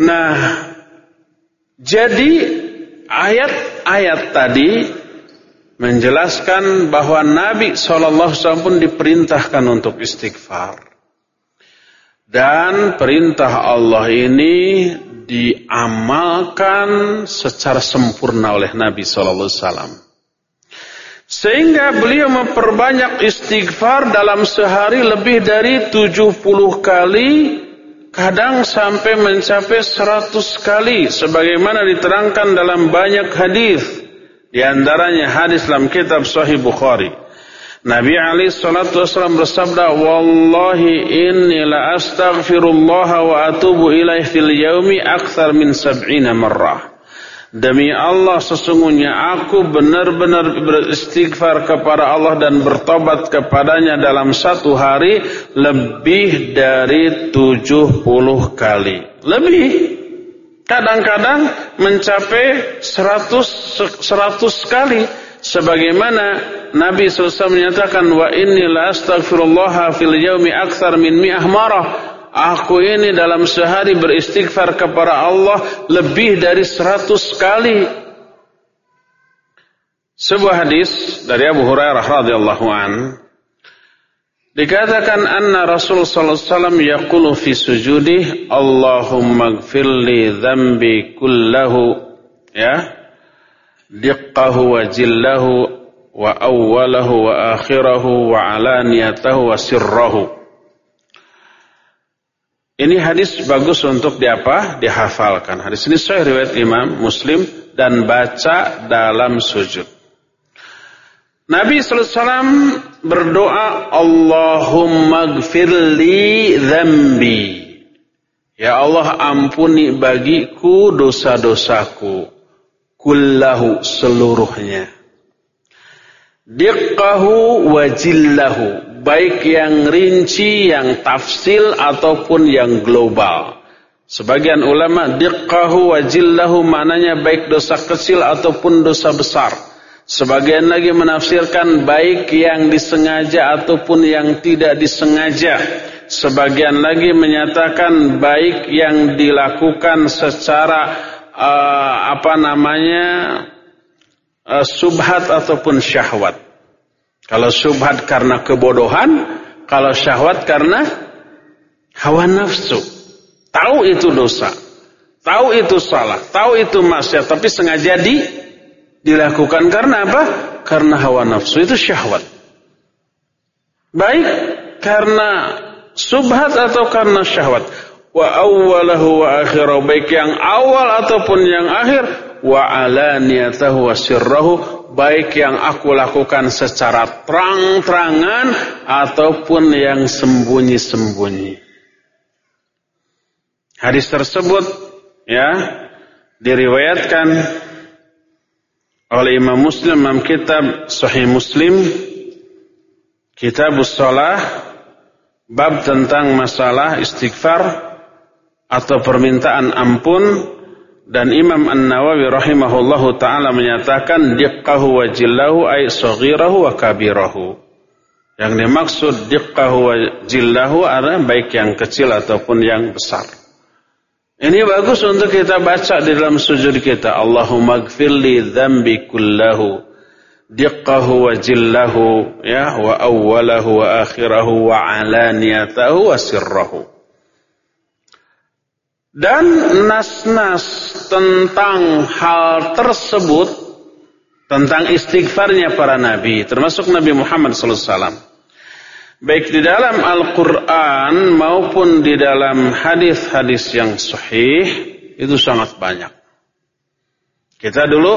Speaker 1: Nah, jadi ayat-ayat tadi menjelaskan bahwa Nabi SAW pun diperintahkan untuk istighfar. Dan perintah Allah ini diamalkan secara sempurna oleh Nabi SAW. Sehingga beliau memperbanyak istighfar dalam sehari lebih dari 70 kali kadang sampai mencapai seratus kali sebagaimana diterangkan dalam banyak hadis di antaranya hadis dalam kitab Sahih Bukhari Nabi Ali salatu wasallam bersabda wallahi inni la astaghfirullah wa atubu ilaih fil yaumi akthar min sab'ina marrah Demi Allah sesungguhnya aku benar-benar beristighfar kepada Allah dan bertobat kepadanya dalam satu hari lebih dari 70 kali. Lebih. Kadang-kadang mencapai 100 100 kali sebagaimana Nabi SAW menyatakan wa inni la astaghfirullah fil yaumi akthar min mi'ah marah Aku ini dalam sehari beristighfar kepada Allah lebih dari seratus kali. Sebuah hadis dari Abu Hurairah radhiyallahu an dikatakan anna Rasul sallallahu alaihi wasallam yaqulu fi sujudi Allahumma ighfirli dhanbi kullahu ya diqqahu wa jillahu wa awwalahu wa akhirahu wa alaniyatahu wa sirrahu ini hadis bagus untuk diapa? Dihafalkan. Hadis ini sahih riwayat Imam Muslim dan baca dalam sujud. Nabi SAW berdoa Allahumma gfirli dhambi. Ya Allah ampuni bagiku dosa-dosaku. Kullahu seluruhnya. Diqqahu wajillahu baik yang rinci, yang tafsil ataupun yang global. Sebagian ulama diqqahu wa jillahu maknanya baik dosa kecil ataupun dosa besar. Sebagian lagi menafsirkan baik yang disengaja ataupun yang tidak disengaja. Sebagian lagi menyatakan baik yang dilakukan secara uh, apa namanya uh, subhat ataupun syahwat. Kalau syubhat karena kebodohan, kalau syahwat karena hawa nafsu. Tahu itu dosa, tahu itu salah, tahu itu maksiat, tapi sengaja di dilakukan karena apa? Karena hawa nafsu itu syahwat. Baik karena subhat atau karena syahwat. Wa awwalahu wa akhirahu baik yang awal ataupun yang akhir wa alaniyatahu wa sirrahu baik yang aku lakukan secara terang-terangan ataupun yang sembunyi-sembunyi. Hadis tersebut ya diriwayatkan oleh Imam Muslim dalam kitab Sahih Muslim Kitab Shalah bab tentang masalah istighfar atau permintaan ampun dan Imam An-Nawawi rahimahullahu taala menyatakan diqqahu wa jillahu ay saghirahu wa kabirahu. Yang dimaksud diqqahu wa jillahu adalah baik yang kecil ataupun yang besar. Ini bagus untuk kita baca di dalam sujud kita. Allahumma gfirli dhambi kullahu. Diqqahu wa jillahu. Ya, wa awwalahu wa akhirahu wa alaniyatahu wa sirrahu. Dan nas-nas tentang hal tersebut, tentang istighfarnya para nabi, termasuk Nabi Muhammad SAW baik di dalam Al-Quran maupun di dalam hadis-hadis yang sahih itu sangat banyak. Kita dulu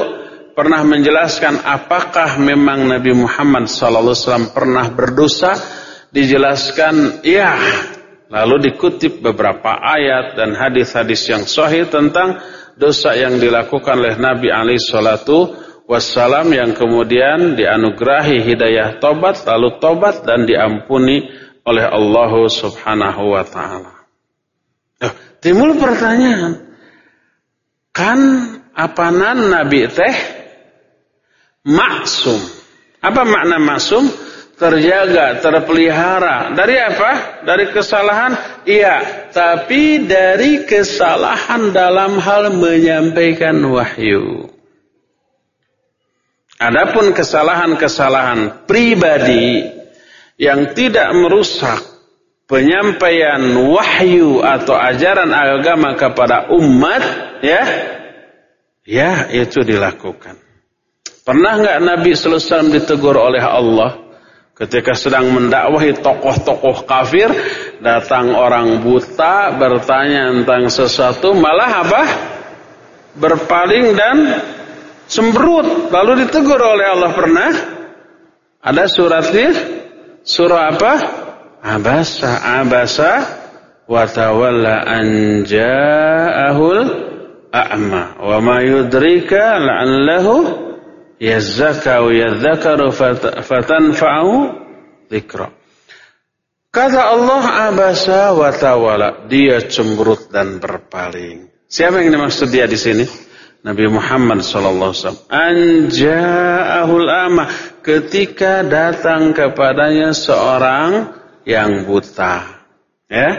Speaker 1: pernah menjelaskan apakah memang Nabi Muhammad SAW pernah berdosa. Dijelaskan, ya. Lalu dikutip beberapa ayat dan hadis-hadis yang sahih tentang dosa yang dilakukan oleh Nabi alaihi salatu wassalam yang kemudian dianugerahi hidayah tobat lalu tobat dan diampuni oleh Allah Subhanahu wa taala. timbul pertanyaan, kan apanan Nabi teh maksum? Apa makna maksum? Terjaga, terpelihara. Dari apa? Dari kesalahan? Iya, tapi dari kesalahan dalam hal menyampaikan wahyu. Adapun kesalahan-kesalahan pribadi yang tidak merusak penyampaian wahyu atau ajaran agama kepada umat, ya, ya itu dilakukan. Pernah nggak Nabi SAW ditegur oleh Allah ketika sedang mendakwahi tokoh-tokoh kafir, datang orang buta bertanya tentang sesuatu, malah apa? Berpaling dan Sembrut. Lalu ditegur oleh Allah pernah. Ada suratnya. Surah apa? Abasa. Abasa. Watawalla anja'ahul a'ma. Wa ma yudrika la'allahu yazzaka wa yadzakaru fatanfa'u dhikra. Kata Allah abasa wa tawala. Dia cemberut dan berpaling. Siapa yang dimaksud dia di sini? Nabi Muhammad sallallahu alaihi wasallam anja'ahul ama ketika datang kepadanya seorang yang buta ya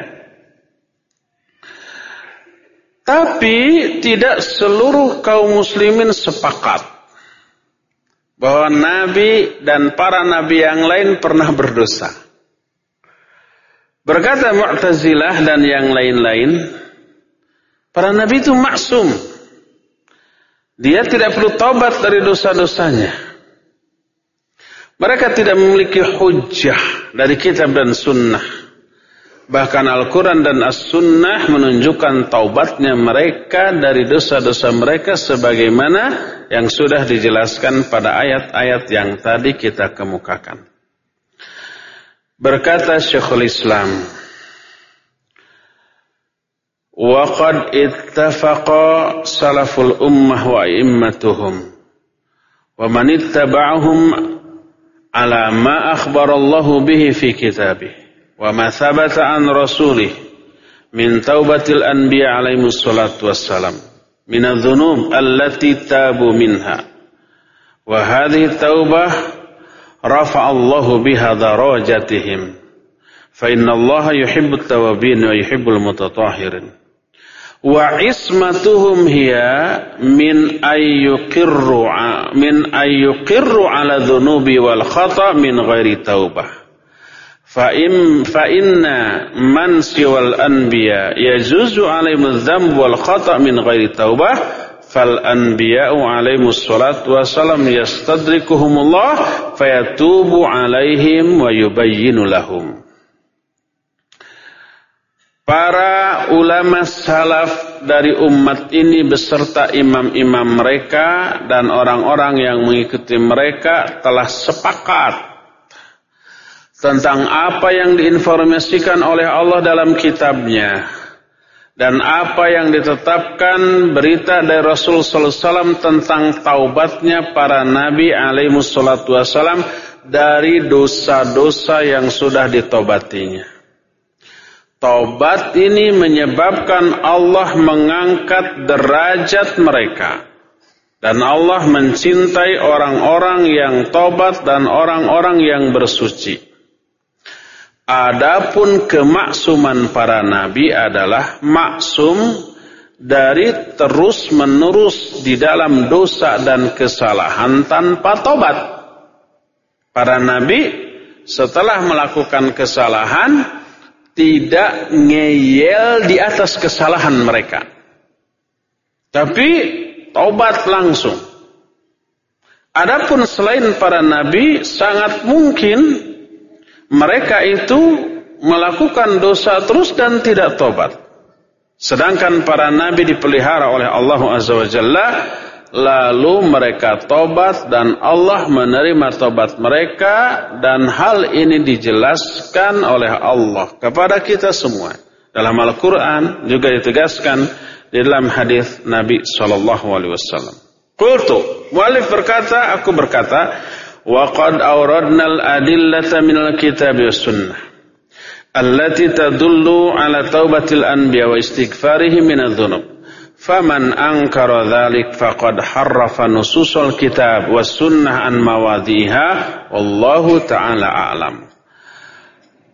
Speaker 1: tapi tidak seluruh kaum muslimin sepakat bahwa nabi dan para nabi yang lain pernah berdosa berkata Mu'tazilah dan yang lain-lain para nabi itu maksum dia tidak perlu taubat dari dosa-dosanya. Mereka tidak memiliki hujah dari kitab dan sunnah. Bahkan Al-Quran dan As-Sunnah menunjukkan taubatnya mereka dari dosa-dosa mereka sebagaimana yang sudah dijelaskan pada ayat-ayat yang tadi kita kemukakan. Berkata Syekhul Islam, وقد اتفق سلف الأمة وأئمتهم ومن اتبعهم على ما أخبر الله به في كتابه وما ثبت عن رسوله من توبة الأنبياء عليهم الصلاة والسلام من الذنوب التي تابوا منها. وهذه التوبة رفع الله بها درجاتهم فإن الله يحب التوابين ويحب المتطهرين. wa ismatuhum hiya min ayyuqirru min ayyuqirru ala dhunubi wal khata min ghairi taubah fa im fa inna man siwal anbiya yajuzu alaihim dzamb wal khata min ghairi taubah fal anbiya'u alaihimu salatu wassalam yastadrikuhumullah fayatubu alaihim wa yubayyinu lahum. Para ulama salaf dari umat ini beserta imam-imam mereka dan orang-orang yang mengikuti mereka telah sepakat tentang apa yang diinformasikan oleh Allah dalam kitabnya dan apa yang ditetapkan berita dari Rasul sallallahu alaihi wasallam tentang taubatnya para nabi alaihi wasallam dari dosa-dosa yang sudah ditobatinya. Taubat ini menyebabkan Allah mengangkat derajat mereka. Dan Allah mencintai orang-orang yang tobat dan orang-orang yang bersuci. Adapun kemaksuman para nabi adalah maksum dari terus-menerus di dalam dosa dan kesalahan tanpa tobat. Para nabi setelah melakukan kesalahan tidak ngeyel di atas kesalahan mereka. Tapi tobat langsung. Adapun selain para nabi sangat mungkin mereka itu melakukan dosa terus dan tidak tobat. Sedangkan para nabi dipelihara oleh Allah Azza wa Jalla lalu mereka tobat dan Allah menerima tobat mereka dan hal ini dijelaskan oleh Allah kepada kita semua dalam Al-Qur'an juga ditegaskan di dalam hadis Nabi sallallahu alaihi wasallam. Qultu, walif berkata, aku berkata, wa qad awradna al-adillata min al-kitab was sunnah allati tadullu ala taubatil anbiya wa istighfarihim min adh-dhunub. Faman ankara dhalik faqad harrafa nususul kitab was sunnah an mawadhiha wallahu ta'ala a'lam.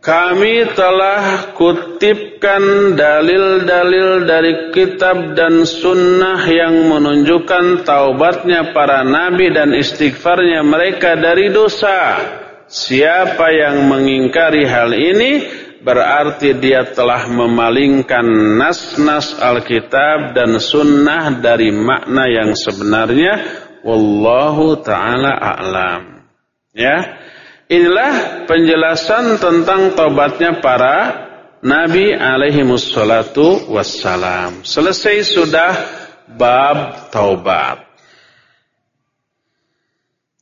Speaker 1: Kami telah kutipkan dalil-dalil dari kitab dan sunnah yang menunjukkan taubatnya para nabi dan istighfarnya mereka dari dosa. Siapa yang mengingkari hal ini berarti dia telah memalingkan nas-nas Alkitab dan sunnah dari makna yang sebenarnya. Wallahu taala a'lam. Ya inilah penjelasan tentang tobatnya para nabi alaihi wassalatu wassalam selesai sudah bab taubat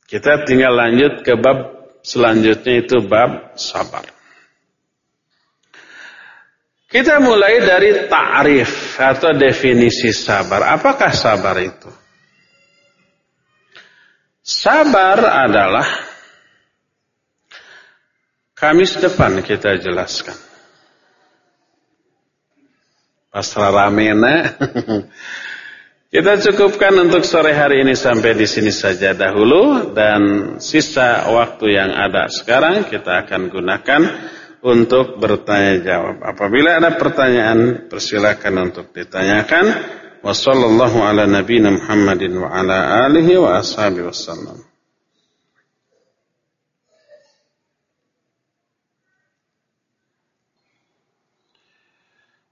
Speaker 1: kita tinggal lanjut ke bab selanjutnya itu bab sabar kita mulai dari ta'rif atau definisi sabar. Apakah sabar itu? Sabar adalah Kamis depan kita jelaskan. Pasrah ramena. [LAUGHS] kita cukupkan untuk sore hari ini sampai di sini saja dahulu dan sisa waktu yang ada sekarang kita akan gunakan untuk bertanya jawab. Apabila ada pertanyaan, persilakan untuk ditanyakan. Wassallallahu ala nabiyina Muhammadin wa ala alihi wa ashabi wassalam.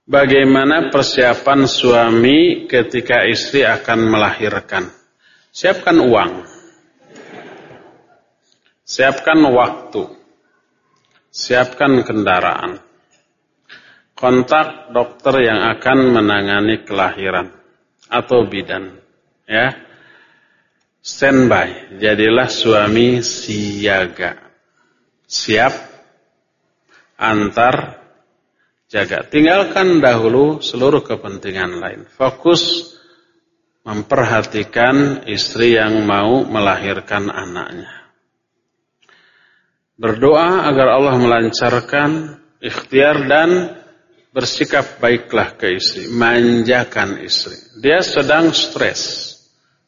Speaker 1: Bagaimana persiapan suami ketika istri akan melahirkan? Siapkan uang. Siapkan waktu. Siapkan kendaraan. Kontak dokter yang akan menangani kelahiran atau bidan. Ya. Standby, jadilah suami siaga. Siap antar jaga. Tinggalkan dahulu seluruh kepentingan lain. Fokus memperhatikan istri yang mau melahirkan anaknya. Berdoa agar Allah melancarkan ikhtiar dan bersikap baiklah ke istri, manjakan istri. Dia sedang stres,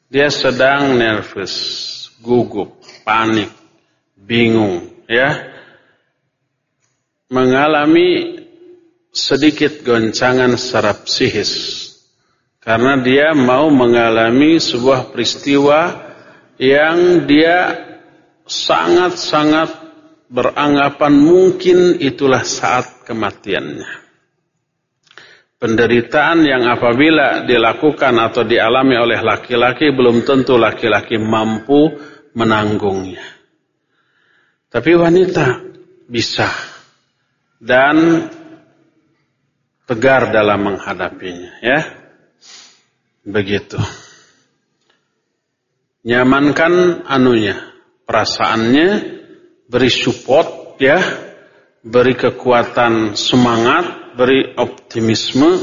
Speaker 1: dia sedang nervous, gugup, panik, bingung, ya. Mengalami sedikit goncangan secara psikis. Karena dia mau mengalami sebuah peristiwa yang dia sangat-sangat beranggapan mungkin itulah saat kematiannya. Penderitaan yang apabila dilakukan atau dialami oleh laki-laki belum tentu laki-laki mampu menanggungnya. Tapi wanita bisa dan tegar dalam menghadapinya ya. Begitu. Nyamankan anunya, perasaannya beri support ya, beri kekuatan semangat, beri optimisme,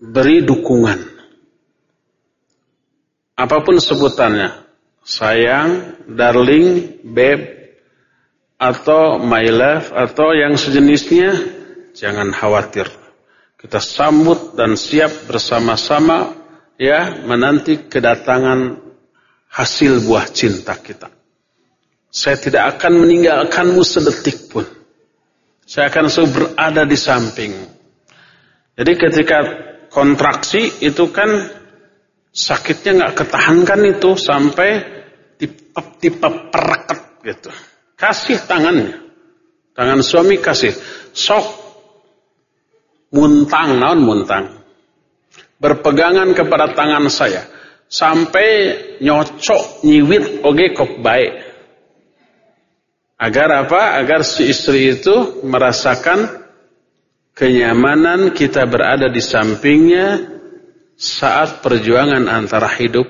Speaker 1: beri dukungan. Apa pun sebutannya, sayang, darling, babe, atau my love, atau yang sejenisnya, jangan khawatir. Kita sambut dan siap bersama-sama ya menanti kedatangan hasil buah cinta kita. Saya tidak akan meninggalkanmu sedetik pun. Saya akan selalu berada di samping. Jadi ketika kontraksi itu kan sakitnya nggak ketahankan itu sampai tipe-tipe pereket gitu. Kasih tangannya. Tangan suami kasih. Sok muntang, naon muntang. Berpegangan kepada tangan saya. Sampai nyocok, nyiwit, oge kok baik. Agar apa? Agar si istri itu merasakan kenyamanan kita berada di sampingnya saat perjuangan antara hidup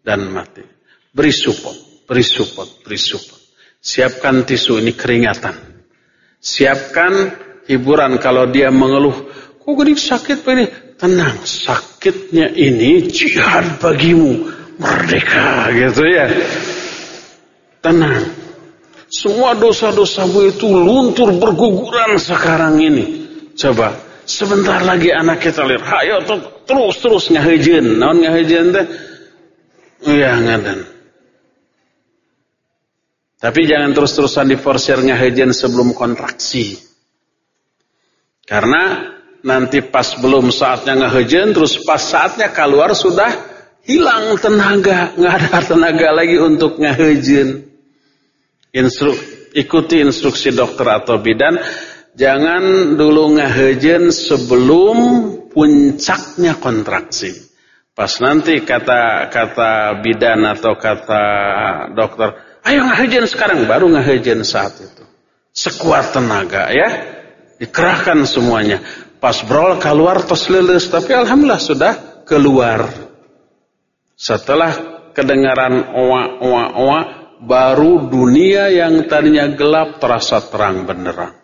Speaker 1: dan mati. Beri support, beri support, beri support. Siapkan tisu ini keringatan. Siapkan hiburan kalau dia mengeluh. Kok gini sakit ini? Tenang, sakitnya ini jihad bagimu. Merdeka gitu ya. Tenang. Semua dosa-dosamu itu luntur berguguran sekarang ini. Coba, sebentar lagi anak kita lihat. Hayo terus-terus ngahejen. Naon ngahejen teh? Iya ngadan. Tapi jangan terus-terusan diforsir ngehejen sebelum kontraksi. Karena nanti pas belum saatnya ngehejen, terus pas saatnya keluar sudah hilang tenaga. Nggak ada [LAUGHS] tenaga lagi untuk ngehejen. Instru ikuti instruksi dokter atau bidan. Jangan dulu ngehejen sebelum puncaknya kontraksi. Pas nanti kata kata bidan atau kata dokter, Ayo ngahajen sekarang, baru ngahajen saat itu. Sekuat tenaga ya. Dikerahkan semuanya. Pas brol keluar tos leles, tapi alhamdulillah sudah keluar. Setelah kedengaran owa owa owa, baru dunia yang tadinya gelap terasa terang benderang.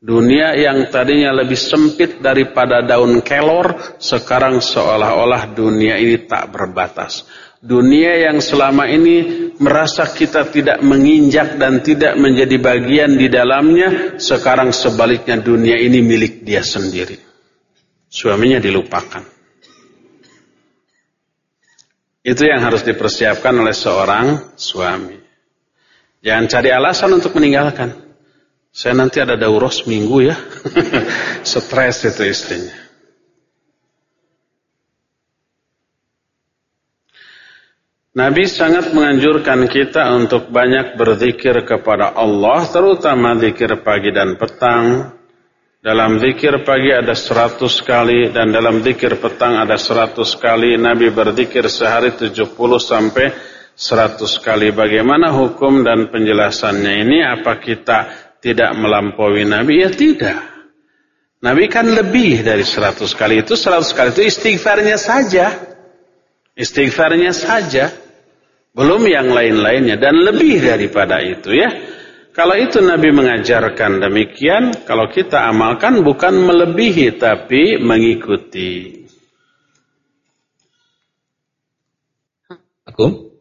Speaker 1: Dunia yang tadinya lebih sempit daripada daun kelor, sekarang seolah-olah dunia ini tak berbatas. Dunia yang selama ini merasa kita tidak menginjak dan tidak menjadi bagian di dalamnya, sekarang sebaliknya dunia ini milik dia sendiri. Suaminya dilupakan. Itu yang harus dipersiapkan oleh seorang suami. Jangan cari alasan untuk meninggalkan. Saya nanti ada daurah seminggu ya. [LAUGHS] Stres itu istrinya. Nabi sangat menganjurkan kita untuk banyak berzikir kepada Allah, terutama zikir pagi dan petang. Dalam zikir pagi ada seratus kali dan dalam zikir petang ada seratus kali. Nabi berzikir sehari tujuh puluh sampai seratus kali. Bagaimana hukum dan penjelasannya ini? Apa kita tidak melampaui Nabi? Ya tidak. Nabi kan lebih dari seratus kali itu. Seratus kali itu istighfarnya saja. Istighfarnya saja. Belum yang lain-lainnya. Dan lebih daripada itu ya. Kalau itu Nabi mengajarkan demikian. Kalau kita amalkan bukan melebihi tapi mengikuti.
Speaker 2: Aku.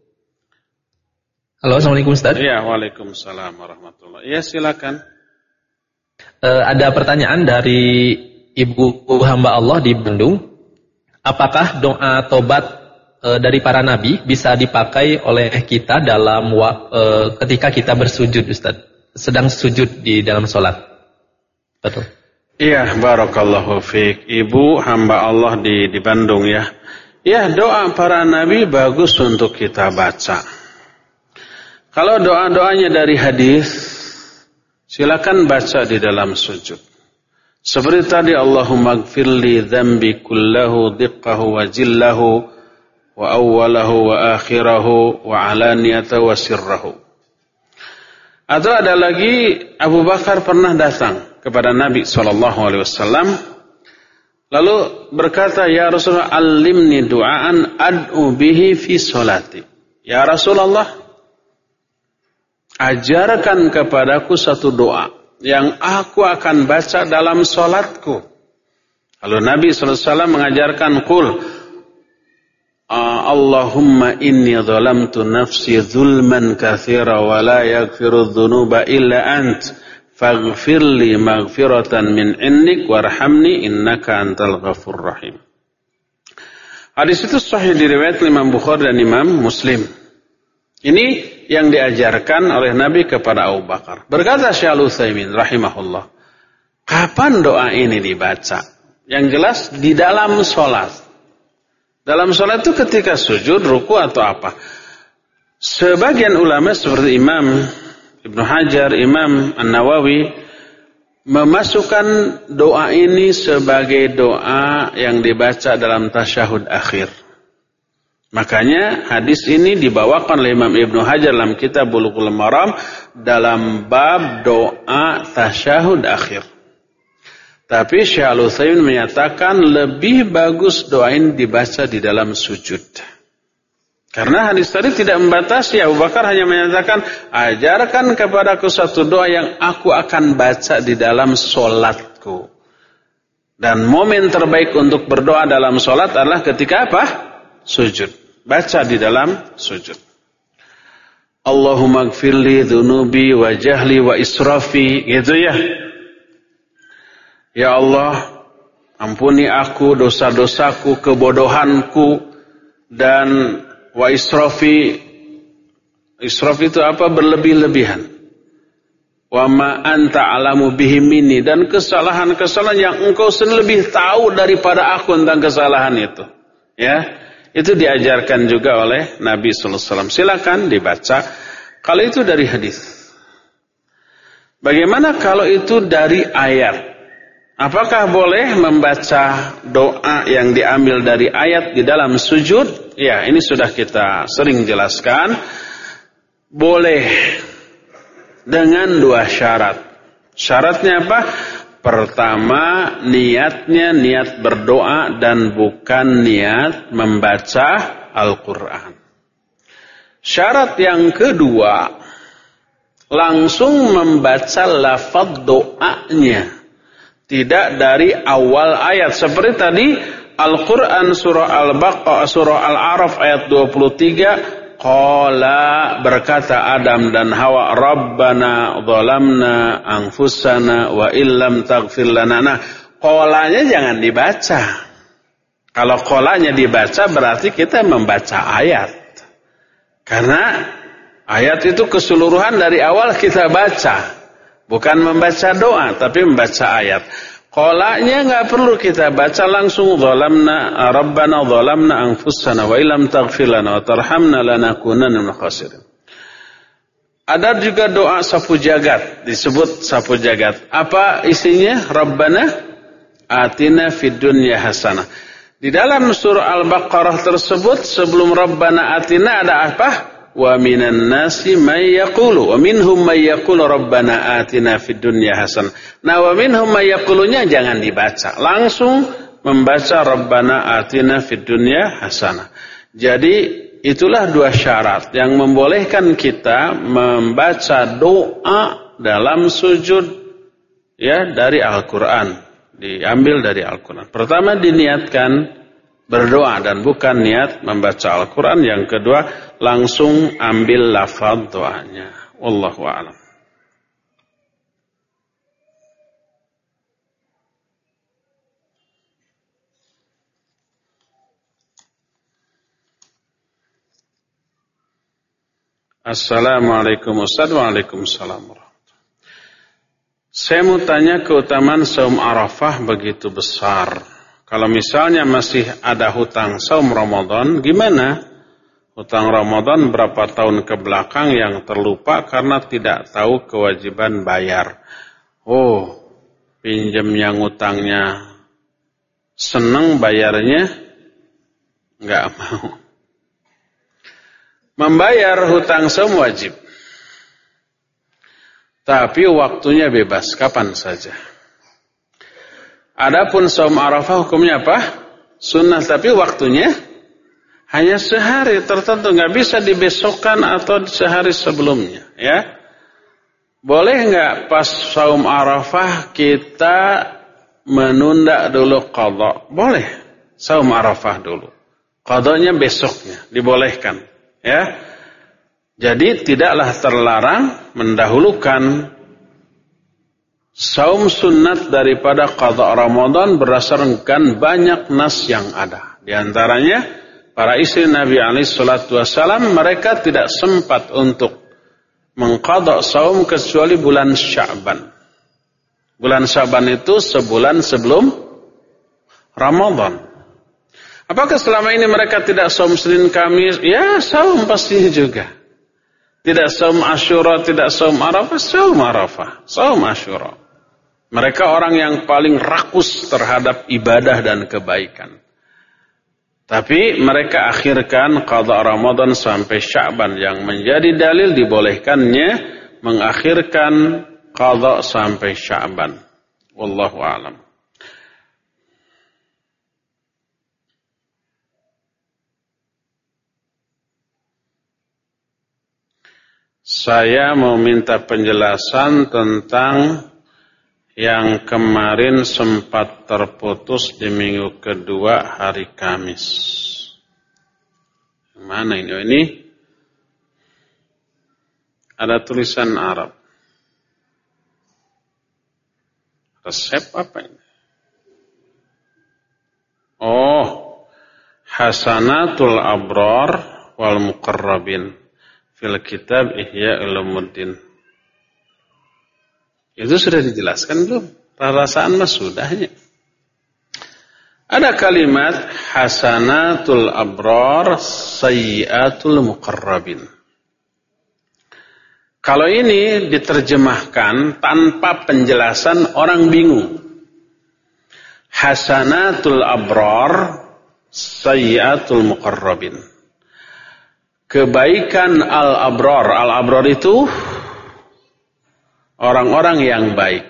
Speaker 2: Halo, Assalamualaikum Ustaz.
Speaker 1: Iya, Waalaikumsalam warahmatullahi Ya, silakan.
Speaker 2: Uh, ada pertanyaan dari Ibu hamba Allah di Bandung. Apakah doa tobat e, dari para nabi bisa dipakai oleh kita dalam e, ketika kita bersujud Ustaz. Sedang sujud di dalam sholat. Betul.
Speaker 1: Iya, barakallahu fiik. Ibu hamba Allah di di Bandung ya. Ya, doa para nabi bagus untuk kita baca. Kalau doa-doanya dari hadis, silakan baca di dalam sujud. Seperti tadi Allahumma gfirli dzambi kullahu diqqahu wa jillahu wa awwalahu wa sirrahu. Atau ada lagi Abu Bakar pernah datang kepada Nabi sallallahu alaihi wasallam lalu berkata ya Rasulullah alimni du'aan ad'u bihi fi salati. Ya Rasulullah ajarkan kepadaku satu doa yang aku akan baca dalam salatku. Lalu Nabi SAW mengajarkan kul Allahumma inni zalamtu nafsi zulman kathira wa la yaghfiru dhunuba illa ant faghfir li maghfiratan min innik warhamni innaka antal ghafur rahim. Hadis itu sahih diriwayat Imam Bukhari dan Imam Muslim. Ini yang diajarkan oleh Nabi kepada Abu Bakar. Berkata Syekh Al-Utsaimin rahimahullah, kapan doa ini dibaca? Yang jelas di dalam sholat. Dalam sholat itu ketika sujud, ruku atau apa. Sebagian ulama seperti Imam Ibnu Hajar, Imam An-Nawawi memasukkan doa ini sebagai doa yang dibaca dalam tasyahud akhir. Makanya hadis ini dibawakan oleh Imam Ibnu Hajar dalam kitab Bulughul Maram dalam bab doa tasyahud akhir. Tapi Syekh Al-Utsaimin menyatakan lebih bagus doa ini dibaca di dalam sujud. Karena hadis tadi tidak membatasi Abu Bakar hanya menyatakan ajarkan kepadaku satu doa yang aku akan baca di dalam solatku. Dan momen terbaik untuk berdoa dalam solat adalah ketika apa? Sujud. Baca di dalam sujud. Allahumma gfirli dhunubi wa jahli wa israfi. Gitu ya. Ya Allah, ampuni aku dosa-dosaku, kebodohanku, dan wa israfi. Israfi itu apa? Berlebih-lebihan. Wa ma anta alamu bihimini. Dan kesalahan-kesalahan yang engkau lebih tahu daripada aku tentang kesalahan itu. Ya, itu diajarkan juga oleh Nabi Sallallahu Alaihi Wasallam. Silakan dibaca. Kalau itu dari hadis. Bagaimana kalau itu dari ayat? Apakah boleh membaca doa yang diambil dari ayat di dalam sujud? Ya, ini sudah kita sering jelaskan. Boleh dengan dua syarat. Syaratnya apa? Pertama, niatnya niat berdoa dan bukan niat membaca Al-Quran. Syarat yang kedua, langsung membaca lafaz doanya tidak dari awal ayat. Seperti tadi Al-Quran surah Al-Baqarah surah Al-Araf ayat 23. Qala berkata Adam dan Hawa Rabbana zalamna anfusana wa illam taghfir lana. Nah, kolanya jangan dibaca. Kalau kolanya dibaca berarti kita membaca ayat. Karena ayat itu keseluruhan dari awal kita baca. Bukan membaca doa, tapi membaca ayat. Kolaknya nggak perlu kita baca langsung zalamna rabbana zalamna anfusana wa illam taghfir wa tarhamna lanakunanna minal khasirin. Ada juga doa sapu jagat, disebut sapu jagat. Apa isinya? Rabbana atina fid dunya hasanah. Di dalam surah Al-Baqarah tersebut sebelum Rabbana atina ada apa? Wa minan nasi may yaqulu wa minhum may yaqulu rabbana atina fid dunya hasan. Nah, wa minhum may yaqulunya jangan dibaca. Langsung membaca rabbana atina fid dunya hasanah. Jadi itulah dua syarat yang membolehkan kita membaca doa dalam sujud ya dari Al-Qur'an. Diambil dari Al-Qur'an. Pertama diniatkan berdoa dan bukan niat membaca Al-Quran. Yang kedua, langsung ambil lafaz doanya. Wallahu a'lam. Assalamualaikum Ustaz Waalaikumsalam Saya mau tanya keutamaan saum Arafah begitu besar kalau misalnya masih ada hutang saum Ramadan, gimana? Hutang Ramadan berapa tahun ke belakang yang terlupa karena tidak tahu kewajiban bayar. Oh, pinjam yang hutangnya seneng bayarnya nggak mau. Membayar hutang saum wajib. Tapi waktunya bebas, kapan saja. Adapun saum Arafah hukumnya apa? Sunnah tapi waktunya hanya sehari tertentu, nggak bisa dibesokkan atau sehari sebelumnya, ya. Boleh nggak pas saum Arafah kita menunda dulu qadha? Boleh. Saum Arafah dulu. Qadanya besoknya, dibolehkan, ya. Jadi tidaklah terlarang mendahulukan Saum sunat daripada qadha Ramadan berdasarkan banyak nas yang ada. Di antaranya para istri Nabi alaihi salatu wasallam mereka tidak sempat untuk mengqadha saum kecuali bulan Sya'ban. Bulan Sya'ban itu sebulan sebelum Ramadan. Apakah selama ini mereka tidak saum Senin Kamis? Ya, saum pastinya juga. Tidak saum Asyura, tidak saum Arafah, saum Arafah, saum Asyura. Mereka orang yang paling rakus terhadap ibadah dan kebaikan. Tapi mereka akhirkan qada Ramadan sampai Sya'ban yang menjadi dalil dibolehkannya mengakhirkan qada sampai Sya'ban. Wallahu a'lam. Saya mau minta penjelasan tentang yang kemarin sempat terputus di minggu kedua hari Kamis. Mana ini? Oh, ini ada tulisan Arab. Resep apa ini? Oh, Hasanatul Abrar wal Muqarrabin fil kitab Ihya Ulumuddin. Itu sudah dijelaskan belum? Perasaan mas sudahnya. Ada kalimat hasanatul abrar sayyatul muqarrabin. Kalau ini diterjemahkan tanpa penjelasan orang bingung. Hasanatul abrar sayyatul muqarrabin kebaikan al-abrar. Al-abrar itu orang-orang yang baik.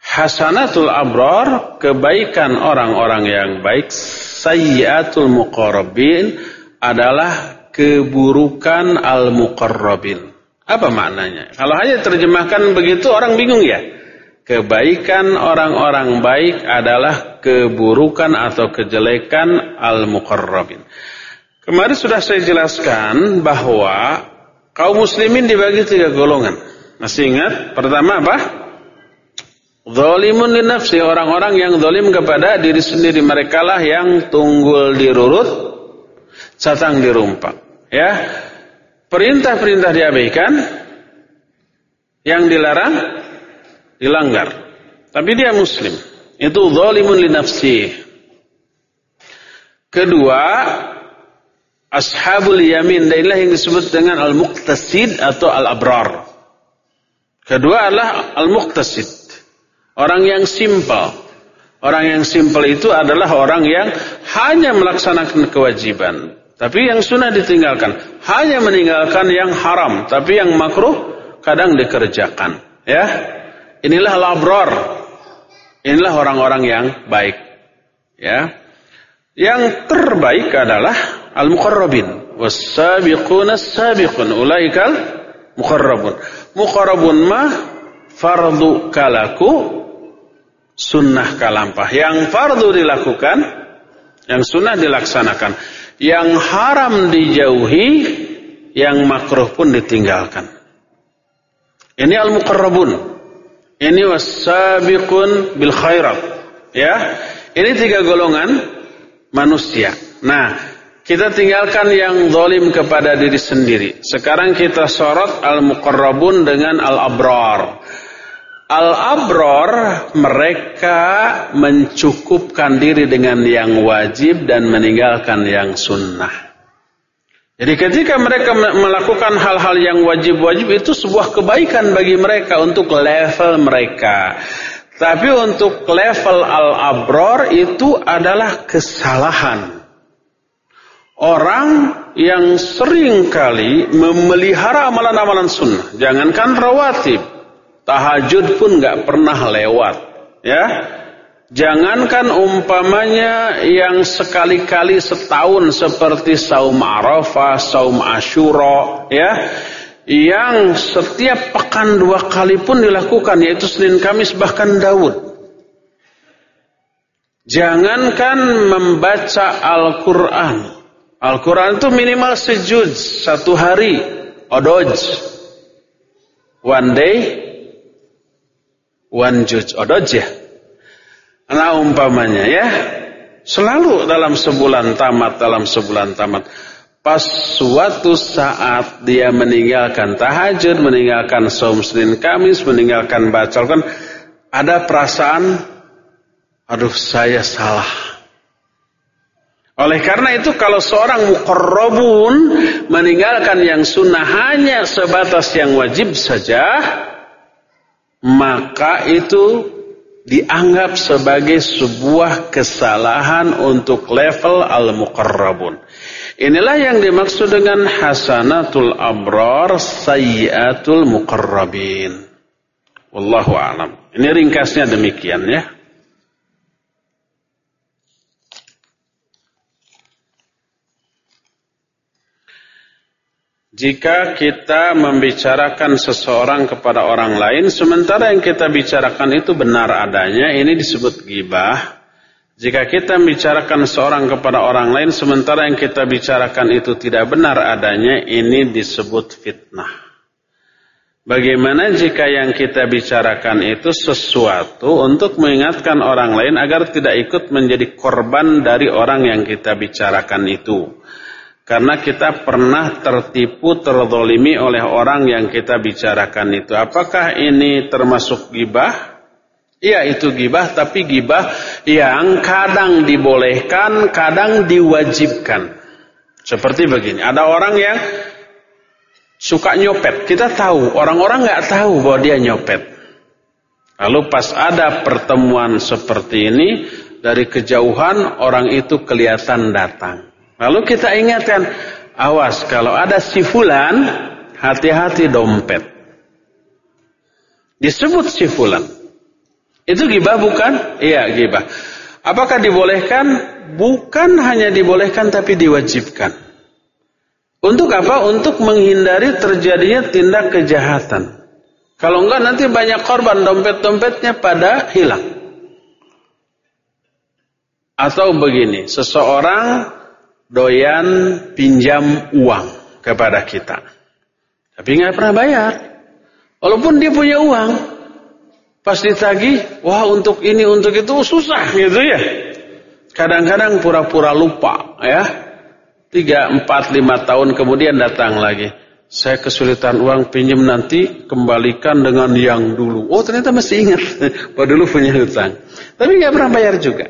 Speaker 1: Hasanatul abrar, kebaikan orang-orang yang baik. Sayyatul muqarrabin adalah keburukan al-muqarrabin. Apa maknanya? Kalau hanya terjemahkan begitu orang bingung ya. Kebaikan orang-orang baik adalah keburukan atau kejelekan al-muqarrabin. Kemarin sudah saya jelaskan bahwa kaum muslimin dibagi tiga golongan. Masih ingat? Pertama apa? Zalimun li nafsi, orang-orang yang zalim kepada diri sendiri mereka lah yang tunggul dirurut, catang dirumpak. Ya. Perintah-perintah diabaikan, yang dilarang dilanggar. Tapi dia muslim. Itu zalimun li nafsi. Kedua, Ashabul yamin inilah yang disebut dengan al-muqtasid atau al-abrar. Kedua adalah al-muqtasid. Orang yang simpel. Orang yang simpel itu adalah orang yang hanya melaksanakan kewajiban. Tapi yang sunnah ditinggalkan. Hanya meninggalkan yang haram. Tapi yang makruh kadang dikerjakan. Ya, Inilah al-abrar. Inilah orang-orang yang baik. Ya. Yang terbaik adalah al-muqarrabin. Was-sabiquna as-sabiqun. Ulaikal muqarrabun. Muqarrabun mah fardu kalaku sunnah kalampah. Yang fardu dilakukan yang sunnah dilaksanakan. Yang haram dijauhi yang makruh pun ditinggalkan. Ini al-muqarrabun. Ini was-sabiqun bil khairat ya ini tiga golongan manusia. Nah kita tinggalkan yang zalim kepada diri sendiri. Sekarang kita sorot al-muqarrabun dengan al-abrar. Al-abrar mereka mencukupkan diri dengan yang wajib dan meninggalkan yang sunnah. Jadi ketika mereka melakukan hal-hal yang wajib-wajib itu sebuah kebaikan bagi mereka untuk level mereka. Tapi untuk level al-abrar itu adalah kesalahan. Orang yang sering kali memelihara amalan-amalan sunnah. Jangankan rawatib. Tahajud pun gak pernah lewat. Ya. Jangankan umpamanya yang sekali-kali setahun seperti saum arafah, saum asyura. Ya. Yang setiap pekan dua kali pun dilakukan. Yaitu Senin Kamis bahkan Daud. Jangankan membaca Al-Quran. Al-Quran itu minimal sejud satu hari, odoj, one day, one judge, odoj ya. Nah umpamanya ya, selalu dalam sebulan tamat, dalam sebulan tamat. Pas suatu saat dia meninggalkan tahajud, meninggalkan saum Senin Kamis, meninggalkan baca kan ada perasaan Aduh saya salah. Oleh karena itu kalau seorang muqarrabun meninggalkan yang sunnah hanya sebatas yang wajib saja, maka itu dianggap sebagai sebuah kesalahan untuk level al-muqarrabun. Inilah yang dimaksud dengan hasanatul abrar sayyatul muqarrabin. Wallahu alam. Ini ringkasnya demikian ya. Jika kita membicarakan seseorang kepada orang lain, sementara yang kita bicarakan itu benar adanya, ini disebut gibah. Jika kita membicarakan seorang kepada orang lain, sementara yang kita bicarakan itu tidak benar adanya, ini disebut fitnah. Bagaimana jika yang kita bicarakan itu sesuatu untuk mengingatkan orang lain agar tidak ikut menjadi korban dari orang yang kita bicarakan itu? Karena kita pernah tertipu, terzolimi oleh orang yang kita bicarakan itu. Apakah ini termasuk gibah? Iya itu gibah, tapi gibah yang kadang dibolehkan, kadang diwajibkan. Seperti begini, ada orang yang suka nyopet. Kita tahu, orang-orang nggak tahu bahwa dia nyopet. Lalu pas ada pertemuan seperti ini, dari kejauhan orang itu kelihatan datang. Lalu kita ingatkan, awas kalau ada sifulan, hati-hati dompet. Disebut sifulan. Itu gibah bukan? Iya gibah. Apakah dibolehkan? Bukan hanya dibolehkan tapi diwajibkan. Untuk apa? Untuk menghindari terjadinya tindak kejahatan. Kalau enggak nanti banyak korban dompet-dompetnya pada hilang. Atau begini, seseorang doyan pinjam uang kepada kita. Tapi nggak pernah bayar. Walaupun dia punya uang. Pas ditagih, wah untuk ini, untuk itu susah gitu ya. Kadang-kadang pura-pura lupa ya. Tiga, empat, lima tahun kemudian datang lagi. Saya kesulitan uang pinjam nanti kembalikan dengan yang dulu. Oh ternyata masih ingat [LAUGHS] bahwa dulu punya hutang. Tapi nggak pernah bayar juga.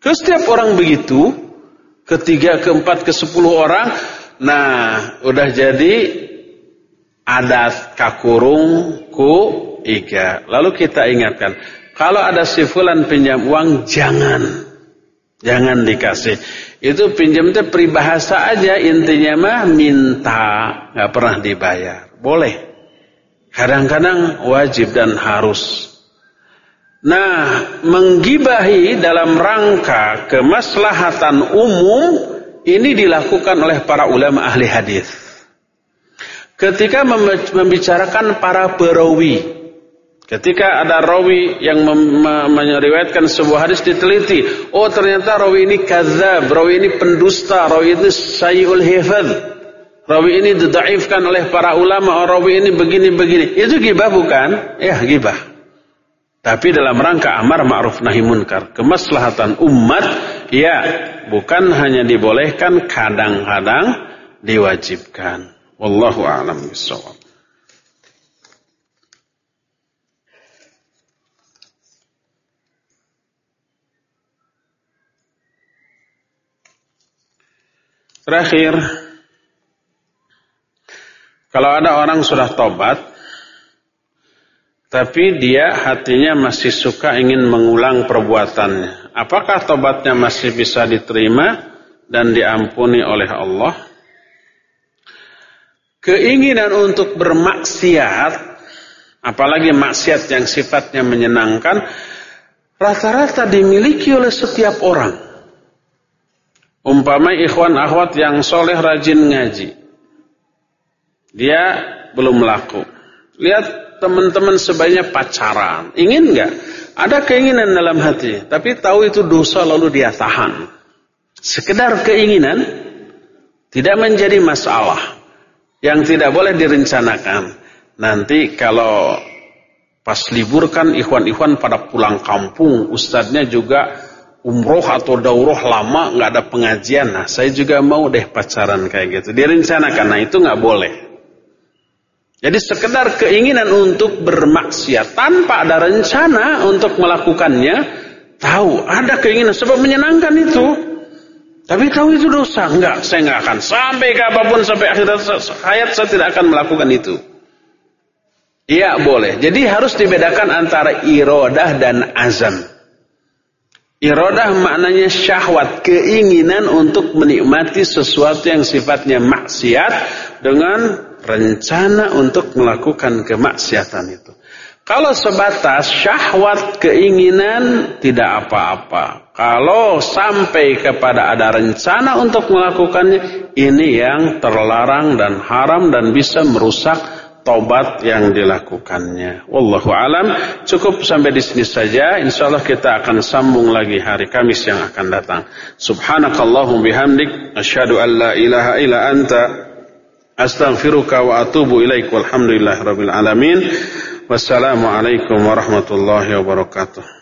Speaker 1: Ke setiap orang begitu, ketiga, keempat, ke sepuluh orang. Nah, udah jadi adat kakurung ku iga. Lalu kita ingatkan, kalau ada si fulan pinjam uang, jangan. Jangan dikasih. Itu pinjam itu peribahasa aja, intinya mah minta. nggak pernah dibayar. Boleh. Kadang-kadang wajib dan harus. Nah, menggibahi dalam rangka kemaslahatan umum ini dilakukan oleh para ulama ahli hadis. Ketika membicarakan para perawi, ketika ada rawi yang meriwayatkan sebuah hadis diteliti, oh ternyata rawi ini kadzab, rawi ini pendusta, rawi ini sayyul hifadz. Rawi ini didaifkan oleh para ulama, oh, rawi ini begini-begini. Itu gibah bukan? Ya, gibah. Tapi dalam rangka amar ma'ruf nahi munkar, kemaslahatan umat, ya bukan hanya dibolehkan, kadang-kadang diwajibkan. Wallahu a'lam bishawab. Terakhir, kalau ada orang sudah tobat, tapi dia hatinya masih suka ingin mengulang perbuatannya. Apakah tobatnya masih bisa diterima dan diampuni oleh Allah? Keinginan untuk bermaksiat, apalagi maksiat yang sifatnya menyenangkan, rata-rata dimiliki oleh setiap orang. Umpama ikhwan akhwat yang soleh rajin ngaji. Dia belum laku. Lihat teman-teman sebaiknya pacaran. Ingin nggak? Ada keinginan dalam hati, tapi tahu itu dosa lalu dia tahan. Sekedar keinginan tidak menjadi masalah. Yang tidak boleh direncanakan. Nanti kalau pas libur kan ikhwan-ikhwan pada pulang kampung, ustadznya juga umroh atau daurah lama nggak ada pengajian. Nah, saya juga mau deh pacaran kayak gitu. Direncanakan, nah itu nggak boleh. Jadi sekedar keinginan untuk bermaksiat tanpa ada rencana untuk melakukannya, Tahu ada keinginan sebab menyenangkan itu. Tapi tahu itu dosa. Enggak, saya enggak akan. Sampai ke apa pun, sampai akhir hayat saya tidak akan melakukan itu. Iya boleh. Jadi harus dibedakan antara irodah dan azam. Irodah maknanya syahwat, keinginan untuk menikmati sesuatu yang sifatnya maksiat dengan rencana untuk melakukan kemaksiatan itu. Kalau sebatas syahwat keinginan tidak apa-apa. Kalau sampai kepada ada rencana untuk melakukannya, ini yang terlarang dan haram dan bisa merusak tobat yang dilakukannya. Wallahu alam. Cukup sampai di sini saja. Insyaallah kita akan sambung lagi hari Kamis yang akan datang. Subhanakallahum bihamdik asyhadu an la ilaha illa anta astaghfiruka wa atubu ilaik walhamdulillahirabbil alamin. Wassalamualaikum warahmatullahi wabarakatuh.